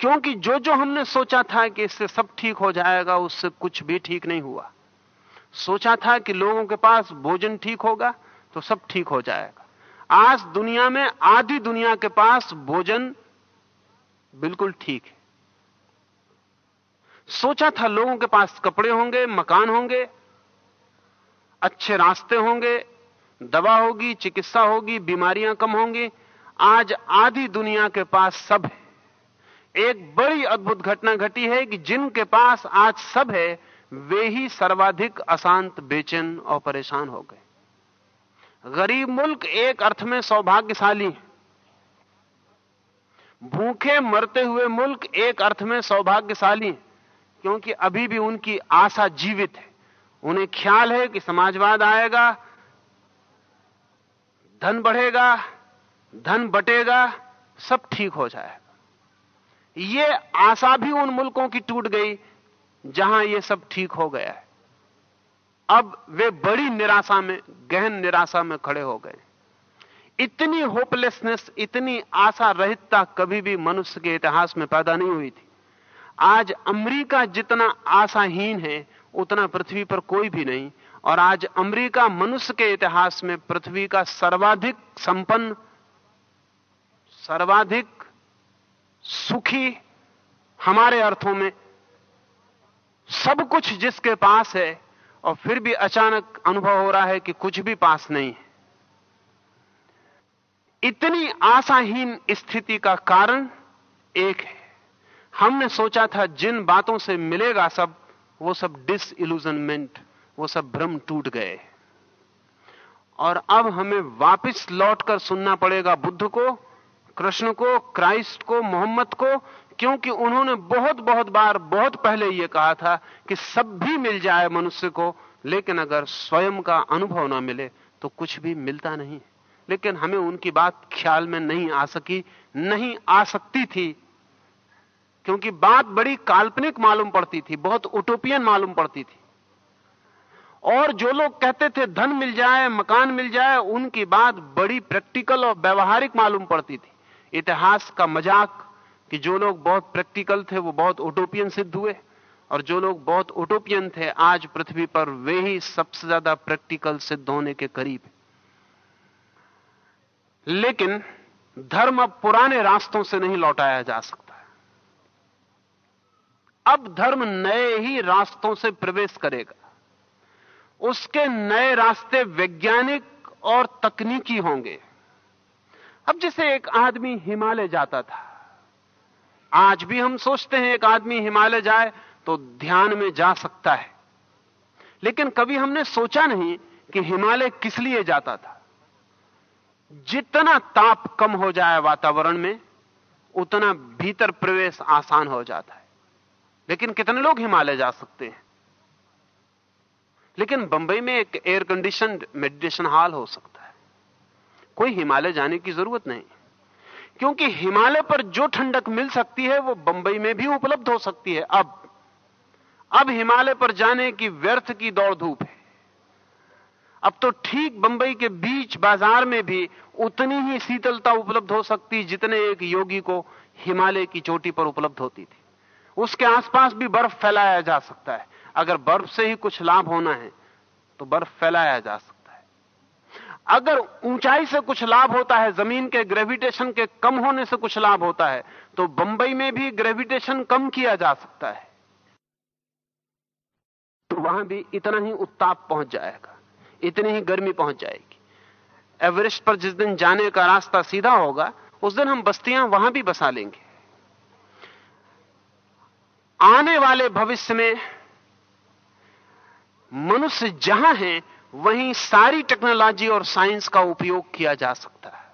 क्योंकि जो जो हमने सोचा था कि इससे सब ठीक हो जाएगा, उससे कुछ भी ठीक नहीं हुआ। सोचा था कि लोगों के पास भोजन ठीक होगा तो सब ठीक हो जाएगा। आज दुनिया में, आधी दुनिया के पास भोजन बिल्कुल ठीक है। सोचा था लोगों के पास कपड़े होंगे, मकान होंगे, अच्छे रास्ते होंगे, दवा होगी, चिकित्सा होगी, बीमारियाँ कम होंगी, आज आधी दुनिया के पास सब है। एक बड़ी अद्भुत घटना घटी है कि जिनके पास आज सब है, वे ही सर्वाधिक अशांत, बेचैन और परेशान हो गए। गरीब मुल्क एक अर्थ में सौभाग्यशाली भूखे मरते हुए मुल्क एक अर्थ में सौभाग्यशाली क्योंकि अभी भी उनकी आशा जीवित है। उन्हें ख्याल है कि समाजवाद आएगा, धन बढ़ेगा, धन बटेगा, सब ठीक हो जाएगा ये आशा भी उन मुल्कों की टूट गई जहाँ ये सब ठीक हो गया है। अब वे बड़ी निराशा में, गहन निराशा में खड़े हो गए। इतनी होपलेसनेस इतनी आशा रहितता कभी भी मनुष्य के इतिहास में पैदा नहीं हुई थी। आज अमेरिका जितना आशाहीन है, उतना पृथ्वी पर कोई भी नहीं। और आज अमेरिका मनुष्य के इतिहास में पृथ्वी का सर्वाधिक संपन्न, सर्वाधिक सुखी हमारे अर्थों में सब कुछ जिसके पास है, और फिर भी अचानक अनुभव हो रहा है कि कुछ भी पास नहीं है। इतनी आशाहीन स्थिति का कारण एक है। हमने सोचा था जिन बातों से मिलेगा सब, वो सब डिसइल्यूजनमेंट वो सब भ्रम टूट गए। और अब हमें वापस लौटकर सुनना पड़ेगा बुद्ध को कृष्ण को, क्राइस्ट को, मोहम्मद को, क्योंकि उन्होंने बहुत बहुत बार, बहुत पहले यह कहा था कि सब भी मिल जाए मनुष्य को, लेकिन अगर स्वयं का अनुभव ना मिले तो कुछ भी मिलता नहीं। लेकिन हमें उनकी बात ख्याल में नहीं आ सकी, नहीं आ सकती थी, क्योंकि बात बड़ी काल्पनिक मालूम पड़ती थी, बहुत ओटोपियन मालूम पड़ती थी। और जो लोग कहते थे, धन मिल जाए, मकान मिल जाए, उनकी बात बड़ी प्रैक्टिकल और व्यवहारिक मालूम पड़ती थी। इतिहास का मज़ाक कि जो लोग बहुत प्रैक्टिकल थे, वो बहुत ओटोपियन सिद्ध हुए। और जो लोग बहुत ओटोपियन थे, आज पृथ्वी पर वे ही सबसे ज़्यादा प्रैक्टिकल सिद्ध होने के करीब लेकिन धर्म अब पुराने रास्तों से नहीं लौटाया जा सकता अब धर्म नए ही रास्तों से प्रवेश करेगा। उसके नए रास्ते वैज्ञानिक और तकनीकी होंगे। अब जैसे एक आदमी हिमालय जाता था, आज भी हम सोचते हैं एक आदमी हिमालय जाए तो ध्यान में जा सकता है। लेकिन कभी हमने सोचा नहीं कि हिमालय किस लिए जाता था। जितना ताप कम हो जाए वातावरण में, उतना भीतर प्रवेश आसान हो जाता है। लेकिन कितने लोग हिमालय जा सकते हैं? लेकिन बंबई में एक एयर कंडीशन मेडिटेशन हॉल हो सकता है। कोई हिमालय जाने की ज़रूरत नहीं। क्योंकि हिमालय पर जो ठंडक मिल सकती है, वो बंबई में भी उपलब्ध हो सकती है। अब अब हिमालय पर जाने की व्यर्थ की दौड़ धूप है। अब तो ठीक बंबई के बीच बाज़ार में भी उतनी ही शीतलता उपलब्ध हो सकती जितने एक योगी को हिमालय की चोटी पर उपलब्ध होती थी। उसके आसपास भी बर्फ़ फैलाया जा सकता है। अगर बर्फ़ से ही कुछ लाभ होना है तो बर्फ़ फैलाया जा सकता अगर ऊंचाई से कुछ लाभ होता है, ज़मीन के ग्रेविटेशन के कम होने से कुछ लाभ होता है तो बंबई में भी ग्रेविटेशन कम किया जा सकता है। तो वहाँ भी इतना ही उत्ताप पहुँच जाएगा, इतनी ही गर्मी पहुँच जाएगी। एवरेस्ट पर जिस दिन जाने का रास्ता सीधा होगा, उस दिन हम बस्तियाँ वहाँ भी बसा लेंगे। आने वाले भविष्य में मनुष्य जहाँ है वहीं सारी टेक्नोलॉजी और साइंस का उपयोग किया जा सकता है।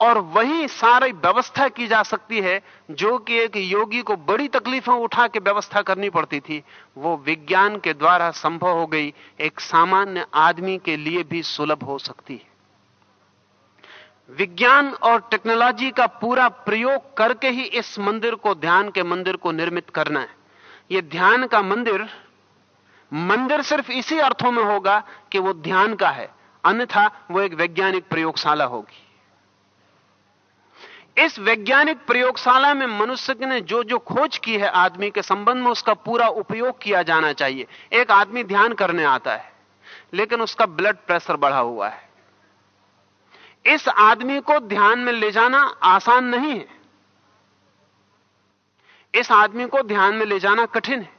और वहीं सारी व्यवस्था की जा सकती है, जो कि एक योगी को बड़ी तकलीफें उठा के व्यवस्था करनी पड़ती थी, वो विज्ञान के द्वारा संभव हो गई एक सामान्य आदमी के लिए भी सुलभ हो सकती है। विज्ञान और टेक्नोलॉजी का पूरा प्रयोग करके ही इस मंदिर को, ध्यान के मंदिर को निर्मित करना है। यह ध्यान का मंदिर मंदिर सिर्फ़ इसी अर्थों में होगा कि वो ध्यान का है, अन्यथा वो एक वैज्ञानिक प्रयोगशाला होगी। इस वैज्ञानिक प्रयोगशाला में मनुष्य ने जो जो खोज की है आदमी के संबंध में, उसका पूरा उपयोग किया जाना चाहिए। एक आदमी ध्यान करने आता है, लेकिन उसका ब्लड प्रेशर बढ़ा हुआ है। इस आदमी को ध्यान में ले जाना आसान नहीं है। इस आदमी को ध्यान में ले जाना कठिन है।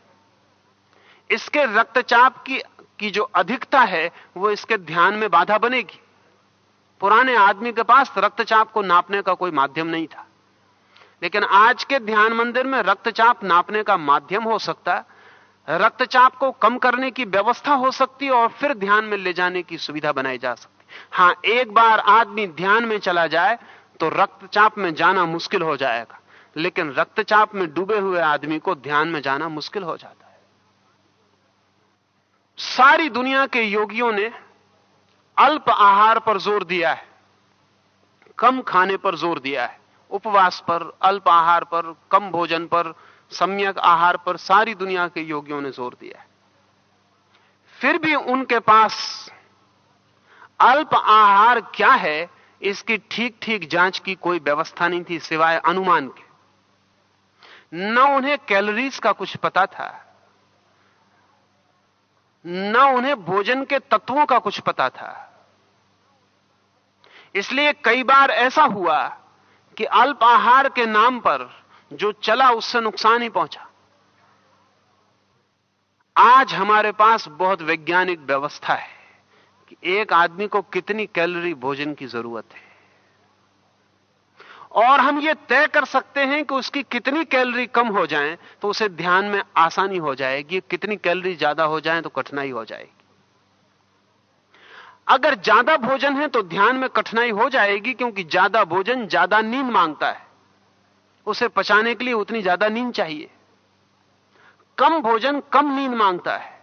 इसके रक्तचाप की की जो अधिकता है, वो इसके ध्यान में बाधा बनेगी। पुराने आदमी के पास रक्तचाप को नापने का कोई माध्यम नहीं था। लेकिन आज के ध्यान मंदिर में रक्तचाप नापने का माध्यम हो सकता है। रक्तचाप को कम करने की व्यवस्था हो सकती है और फिर ध्यान में ले जाने की सुविधा बनाई जा सकती हाँ। एक बार आदमी ध्यान में चला जाए तो रक्तचाप में जाना मुश्किल हो जाएगा। लेकिन रक्तचाप में डूबे हुए आदमी को ध्यान में जाना मुश्किल हो जाता सारी दुनिया के योगियों ने अल्प आहार पर ज़ोर दिया है, कम खाने पर ज़ोर दिया है, उपवास पर, अल्प आहार पर, कम भोजन पर, सम्यक आहार पर सारी दुनिया के योगियों ने ज़ोर दिया है। फिर भी उनके पास अल्प आहार क्या है, इसकी ठीक ठीक जाँच की कोई व्यवस्था नहीं थी सिवाय अनुमान के। न उन्हें कैलोरीज का कुछ पता था। न उन्हें भोजन के तत्वों का कुछ पता था। इसलिए कई बार ऐसा हुआ कि अल्प आहार के नाम पर जो चला उससे नुकसान ही पहुँचा। आज हमारे पास बहुत वैज्ञानिक व्यवस्था है कि एक आदमी को कितनी कैलोरी भोजन की ज़रूरत है। और हम यह तय कर सकते हैं कि उसकी कितनी कैलोरी कम हो जाए तो उसे ध्यान में आसानी हो जाएगी। कितनी कैलोरी ज़्यादा हो जाए तो कठिनाई हो जाएगी। अगर ज़्यादा भोजन है तो ध्यान में कठिनाई हो जाएगी, क्योंकि ज़्यादा भोजन, ज़्यादा नींद माँगता है। उसे पचाने के लिए उतनी ज़्यादा नींद चाहिए। कम भोजन, कम नींद माँगता है।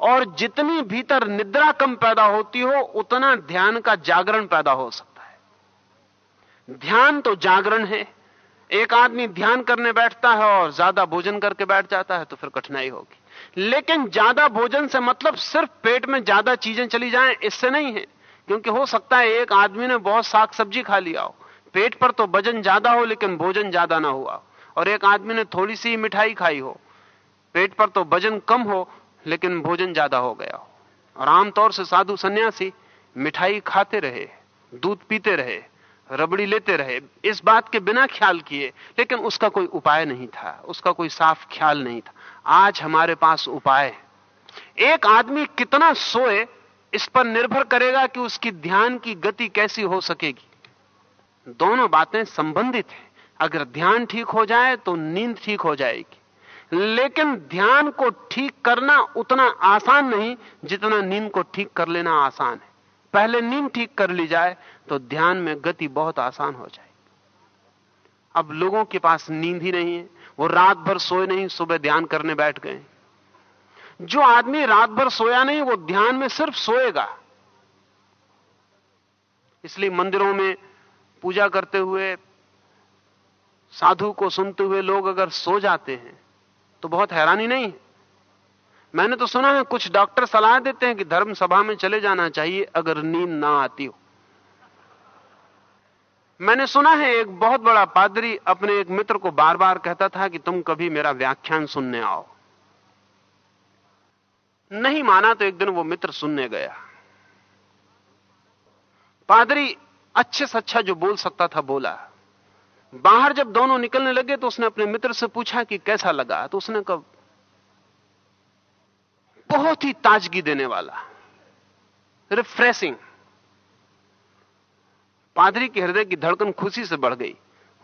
और जितनी भीतर निद्रा कम पैदा होती हो, उतना ध्यान का जागरण पैदा हो सकता ध्यान तो जागरण है। एक आदमी ध्यान करने बैठता है और ज़्यादा भोजन करके बैठ जाता है तो फिर कठिनाई होगी। लेकिन ज़्यादा भोजन से मतलब सिर्फ़ पेट में ज़्यादा चीज़ें चली जाएँ, इससे नहीं है। क्योंकि हो सकता है एक आदमी ने बहुत साग सब्ज़ी खा लिया हो। पेट पर तो वज़न ज़्यादा हो, लेकिन भोजन ज़्यादा ना हुआ और एक आदमी ने थोड़ी सी मिठाई खाई हो। पेट पर तो वज़न कम हो, लेकिन भोजन ज़्यादा हो गया हो। और आमतौर से साधु सन्यासी मिठाई खाते रहे, दूध पीते रहे रबड़ी लेते रहे, इस बात के बिना ख्याल किए, लेकिन उसका कोई उपाय नहीं था, उसका कोई साफ़ ख्याल नहीं था। आज हमारे पास उपाय एक आदमी कितना सोए, इस पर निर्भर करेगा कि उसकी ध्यान की गति कैसी हो सकेगी। दोनों बातें संबंधित हैं। अगर ध्यान ठीक हो जाए तो नींद ठीक हो जाएगी। लेकिन ध्यान को ठीक करना उतना आसान नहीं, जितना नींद को ठीक कर लेना आसान है। पहले नींद ठीक कर ली जाए तो ध्यान में गति बहुत आसान हो जाए। अब लोगों के पास नींद ही नहीं है। वो रात भर सोए नहीं, सुबह ध्यान करने बैठ गए। जो आदमी रात भर सोया नहीं, वो ध्यान में सिर्फ़ सोएगा। इसलिए मंदिरों में पूजा करते हुए, साधु को सुनते हुए लोग अगर सो जाते हैं तो बहुत हैरानी नहीं मैंने तो सुना है, कुछ डॉक्टर सलाह देते हैं कि धर्म सभा में चले जाना चाहिए अगर नींद ना आती हो। मैंने सुना है, एक बहुत बड़ा पादरी अपने एक मित्र को बार बार कहता था कि तुम कभी मेरा व्याख्यान सुनने आओ। नहीं माना तो एक दिन वो मित्र सुनने गया। पादरी अच्छे से अच्छा जो बोल सकता था बोला। बाहर जब दोनों निकलने लगे तो उसने अपने मित्र से पूछा कि कैसा लगा तो उसने कहा बहुत ही ताजगी देने वाला रिफ्रेशिंग पादरी के हृदय की धड़कन खुशी से बढ़ गई।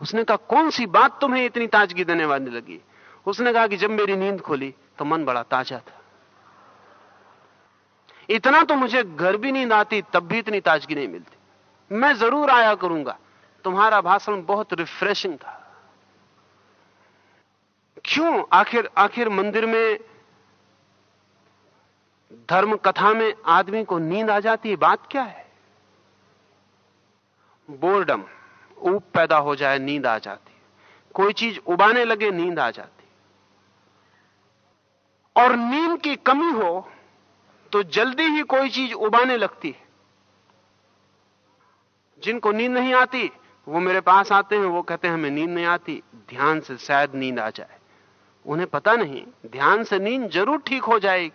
उसने कहा, कौन सी बात तुम्हें इतनी ताजगी देने वाली लगी? उसने कहा कि जब मेरी नींद खोली तो मन बड़ा ताज़ा था। इतना तो मुझे घर भी नींद आती, तब भी इतनी ताजगी नहीं मिलती। मैं ज़रूर आया करूँगा। तुम्हारा भाषण बहुत रिफ्रेशिंग था। क्यों? आखिर आखिर मंदिर में धर्म कथा में आदमी को नींद आ जाती है, बात क्या है? बोर्डम ऊप पैदा हो जाए, नींद आ जाती कोई चीज़ उबाने लगे, नींद आ जाती और नींद की कमी हो तो जल्दी ही कोई चीज़ उबाने लगती है। जिनको नींद नहीं आती, वो मेरे पास आते हैं, वो कहते हैं, हमें नींद नहीं आती, ध्यान से शायद नींद आ जाए। उन्हें पता नहीं, ध्यान से नींद ज़रूर ठीक हो जाएगी।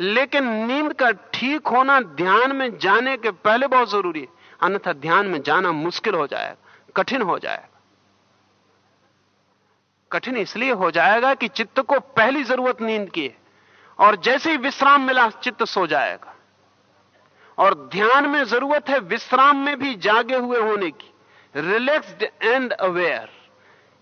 लेकिन नींद का ठीक होना ध्यान में जाने के पहले बहुत ज़रूरी है। अन्यथा ध्यान में जाना मुश्किल हो जाएगा कठिन हो जाएगा कठिन इसलिए हो जाएगा कि चित्त को पहली ज़रूरत नींद की है और जैसे ही विश्राम मिला, चित्त सो जाएगा। और ध्यान में ज़रूरत है विश्राम में भी जागे हुए होने की। Relaxed and aware.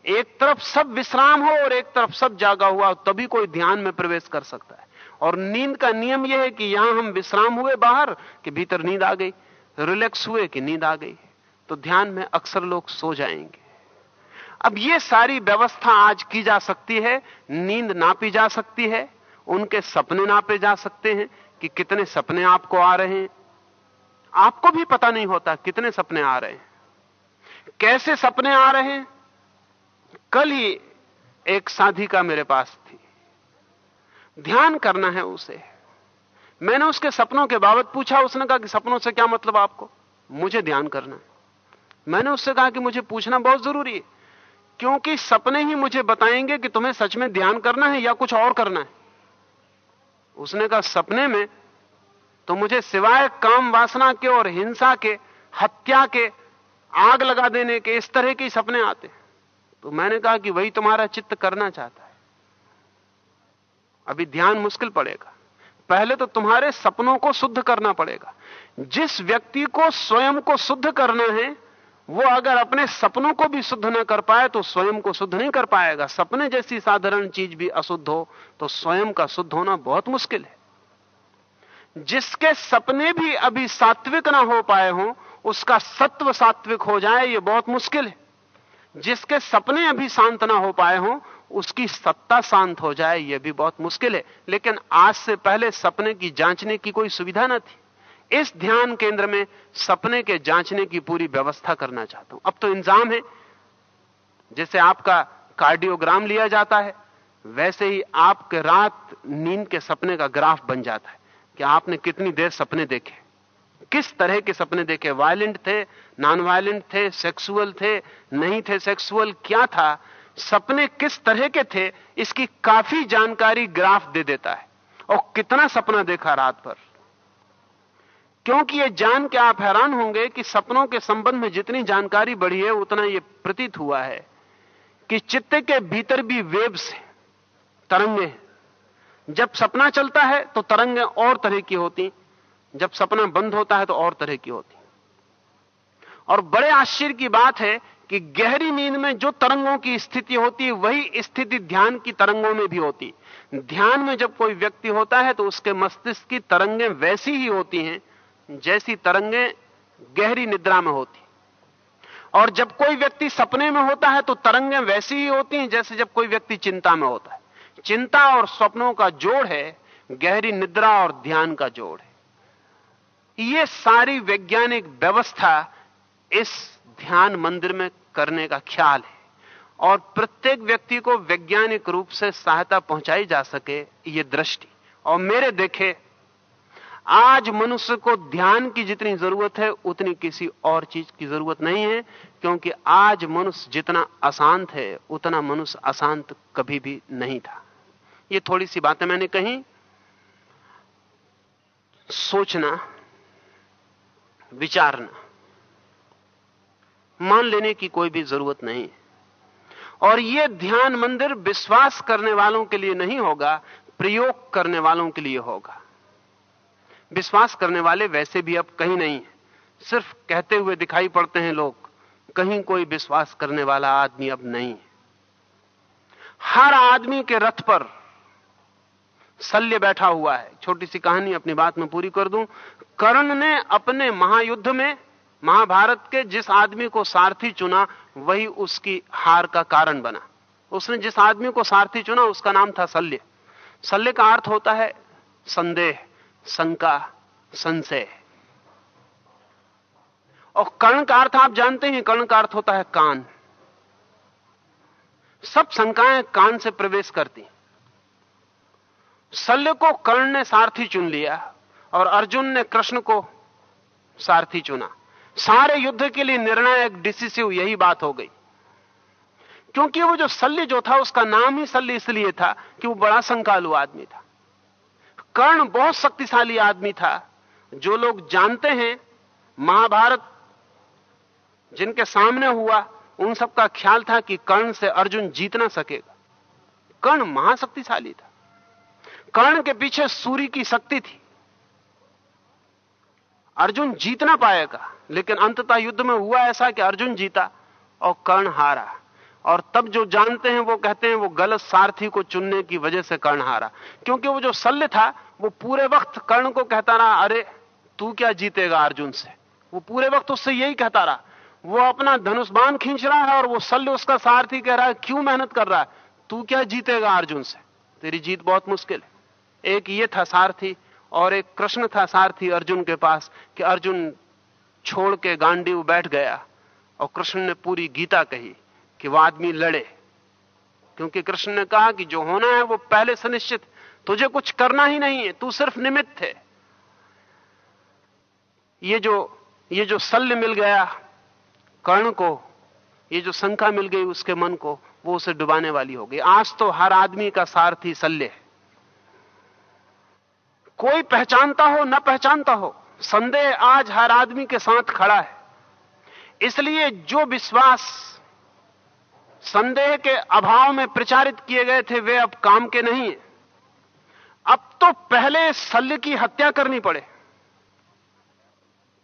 एक तरफ़ सब विश्राम हो और एक तरफ़ सब जागा हुआ, तभी कोई ध्यान में प्रवेश कर सकता है। और नींद का नियम यह है कि यहाँ हम विश्राम हुए बाहर कि भीतर नींद आ गई, रिलैक्स हुए कि नींद आ गई तो ध्यान में अक्सर लोग सो जाएँगे। अब यह सारी व्यवस्था आज की जा सकती है, नींद नापी जा सकती है, उनके सपने नापे जा सकते हैं कि कितने सपने आपको आ रहे हैं। आपको भी पता नहीं होता कितने सपने आ रहे हैं। कैसे सपने आ रहे हैं? कल ही एक साधिका मेरे पास ध्यान करना है उसे। मैंने उसके सपनों के बाबत पूछा, उसने कहा कि सपनों से क्या मतलब आपको? मुझे ध्यान करना है। मैंने उससे कहा कि मुझे पूछना बहुत ज़रूरी है, क्योंकि सपने ही मुझे बताएँगे कि तुम्हें सच में ध्यान करना है या कुछ और करना है। उसने कहा, सपने में तो मुझे सिवाय काम वासना के और हिंसा के, हत्या के, आग लगा देने के इस तरह के सपने आते तो मैंने कहा कि वही तुम्हारा चित्त करना चाहता है। अभी ध्यान मुश्किल पड़ेगा। पहले तो तुम्हारे सपनों को शुद्ध करना पड़ेगा। जिस व्यक्ति को स्वयं को शुद्ध करना है, वो अगर अपने सपनों को भी शुद्ध ना कर पाए तो स्वयं को शुद्ध नहीं कर पाएगा। सपने जैसी साधारण चीज़ भी अशुद्ध हो तो स्वयं का शुद्ध होना बहुत मुश्किल है। जिसके सपने भी अभी सात्विक ना हो पाए हो, उसका सत्व सात्विक हो जाए यह बहुत मुश्किल है। जिसके सपने अभी शांत ना हो पाए हों उसकी सत्ता शांत हो जाए यह भी बहुत मुश्किल है। लेकिन आज से पहले सपने की जांचने की कोई सुविधा ना थी। इस ध्यान केंद्र में सपने के जांचने की पूरी व्यवस्था करना चाहता हूँ। अब तो इंजाम है, जैसे आपका कार्डियोग्राम लिया जाता है, वैसे ही आपके रात नींद के सपने का ग्राफ बन जाता है कि आपने कितनी देर सपने देखे। किस तरह के सपने देखे? वायलेंट थे नॉन वायलेंट थे, सेक्सुअल थे, नहीं थे सेक्सुअल, क्या था? सपने किस तरह के थे, इसकी काफ़ी जानकारी ग्राफ दे देता है। और कितना सपना देखा रात भर। क्योंकि यह जान के आप हैरान होंगे कि सपनों के संबंध में जितनी जानकारी बढ़ी है, उतना यह प्रतीत हुआ है कि चित्त के भीतर भी वेब्स हैं, तरंगे जब सपना चलता है तो तरंगे और तरह की होती। जब सपना बंद होता है तो और तरह की होती। और बड़े आश्चर्य की बात है कि गहरी नींद में जो तरंगों की स्थिति होती है वही स्थिति ध्यान की तरंगों में भी होती। ध्यान में जब कोई व्यक्ति होता है तो उसके मस्तिष्क की तरंगें वैसी ही होती हैं, जैसी तरंगें गहरी निद्रा में होती। और जब कोई व्यक्ति सपने में होता है तो तरंगें वैसी ही होती हैं, जैसे जब कोई व्यक्ति चिंता में होता है। चिंता और स्वप्नों का जोड़ है, गहरी निद्रा और ध्यान का जोड़ है। यह सारी वैज्ञानिक व्यवस्था इस ध्यान मंदिर में करने का ख्याल है और प्रत्येक व्यक्ति को वैज्ञानिक रूप से सहायता पहुंचाई जा सके यह दृष्टि। और मेरे देखे, आज मनुष्य को ध्यान की जितनी ज़रूरत है, उतनी किसी और चीज़ की ज़रूरत नहीं है, क्योंकि आज मनुष्य जितना अशांत है, उतना मनुष्य अशांत कभी भी नहीं था। ये थोड़ी सी बातें मैंने कही। सोचना, विचारना मान लेने की कोई भी ज़रूरत नहीं। और यह ध्यान मंदिर विश्वास करने वालों के लिए नहीं होगा, प्रयोग करने वालों के लिए होगा। विश्वास करने वाले वैसे भी अब कहीं नहीं है सिर्फ़ कहते हुए दिखाई पड़ते हैं लोग, कहीं कोई विश्वास करने वाला आदमी अब नहीं। है हर आदमी के रथ पर शल्य बैठा हुआ है। छोटी सी कहानी अपनी बात में पूरी कर दूँ। कर्ण ने अपने महायुद्ध में महाभारत के जिस आदमी को सारथी चुना, वही उसकी हार का कारण बना। उसने जिस आदमी को सारथी चुना, उसका नाम था शल्य। शल्य का अर्थ होता है संदेह, शंका, संशय। और कर्ण का अर्थ आप जानते हैं, कर्ण का अर्थ होता है कान। सब शंकाएँ कान से प्रवेश करती। शल्य को कर्ण ने सारथी चुन लिया और अर्जुन ने कृष्ण को सारथी चुना। सारे युद्ध के लिए निर्णायक डिसिसिव यही बात हो गई। क्योंकि वो जो शल्य जो था, उसका नाम ही शल्य इसलिए था कि वो बड़ा संकालु आदमी था। कर्ण बहुत शक्तिशाली आदमी था। जो लोग जानते हैं, महाभारत जिनके सामने हुआ, उन सबका ख्याल था कि कर्ण से अर्जुन जीत ना सकेगा। कर्ण महाशक्तिशाली था। कर्ण के पीछे सूर्य की शक्ति थी। अर्जुन जीत ना पाएगा। लेकिन अंततः युद्ध में हुआ ऐसा कि अर्जुन जीता और कर्ण हारा। और तब जो जानते हैं, वो कहते हैं वो गलत सारथी को चुनने की वजह से कर्ण हारा। क्योंकि वो जो शल्य था, वो पूरे वक्त कर्ण को कहता रहा, अरे, तू क्या जीतेगा अर्जुन से? वो पूरे वक्त उससे यही कहता रहा। वो अपना धनुष बाण खींच रहा है और वो शल्य उसका सारथी कह रहा है, क्यों मेहनत कर रहा है? तू क्या जीतेगा अर्जुन से? तेरी जीत बहुत मुश्किल है। एक ये था सारथी और एक कृष्ण था सारथी अर्जुन के पास कि अर्जुन छोड़ के गांडी बैठ गया और कृष्ण ने पूरी गीता कही कि वह आदमी लड़े। क्योंकि कृष्ण ने कहा कि जो होना है वो पहले सुनिश्चित तुझे कुछ करना ही नहीं है, तू सिर्फ़ निमित्त है। ये जो ये जो शल्य मिल गया कर्ण को, ये जो शंका मिल गई उसके मन को, वो उसे डुबाने वाली हो गई। आज तो हर आदमी का सारथी शल्य है। कोई पहचानता हो, न पहचानता हो संदेह आज हर आदमी के साथ खड़ा है। इसलिए जो विश्वास संदेह के अभाव में प्रचारित किए गए थे, वे अब काम के नहीं है। अब तो पहले शल्य की हत्या करनी पड़े।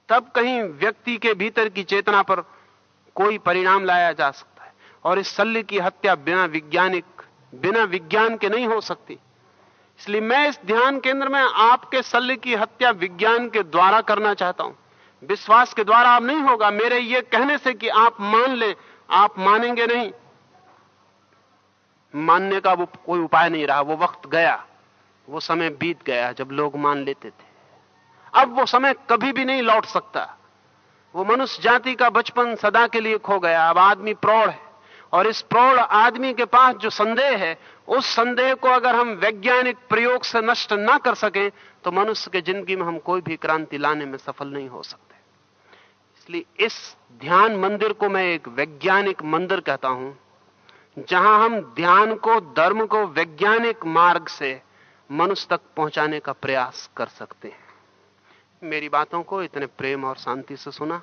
तब कहीं व्यक्ति के भीतर की चेतना पर कोई परिणाम लाया जा सकता है। और इस शल्य की हत्या बिना वैज्ञानिक, बिना विज्ञान के नहीं हो सकती। इसलिए मैं इस ध्यान केंद्र में आपके शल्य की हत्या विज्ञान के द्वारा करना चाहता हूँ। विश्वास के द्वारा आप नहीं होगा, मेरे ये कहने से कि आप मान लें, आप मानेंगे नहीं। मानने का वो कोई उपाय नहीं रहा, वो वक्त गया, वो समय बीत गया जब लोग मान लेते थे। अब वो समय कभी भी नहीं लौट सकता। वो मनुष्य जाति का बचपन सदा के लिए खो गया, अब आदमी प्रौढ़ है। और इस प्रौढ़ आदमी के पास जो संदेह है, उस संदेह को अगर हम वैज्ञानिक प्रयोग से नष्ट ना कर सकें तो मनुष्य के ज़िंदगी में हम कोई भी क्रांति लाने में सफल नहीं हो सकते। इसलिए इस ध्यान मंदिर को मैं एक वैज्ञानिक मंदिर कहता हूँ, जहाँ हम ध्यान को, धर्म को वैज्ञानिक मार्ग से मनुष्य तक पहुँचाने का प्रयास कर सकते हैं। मेरी बातों को इतने प्रेम और शांति से सुना,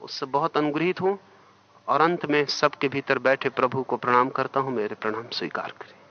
उससे बहुत अनुग्रहित हूँ। और अंत में सबके भीतर बैठे प्रभु को प्रणाम करता हूँ, मेरे प्रणाम स्वीकार करें।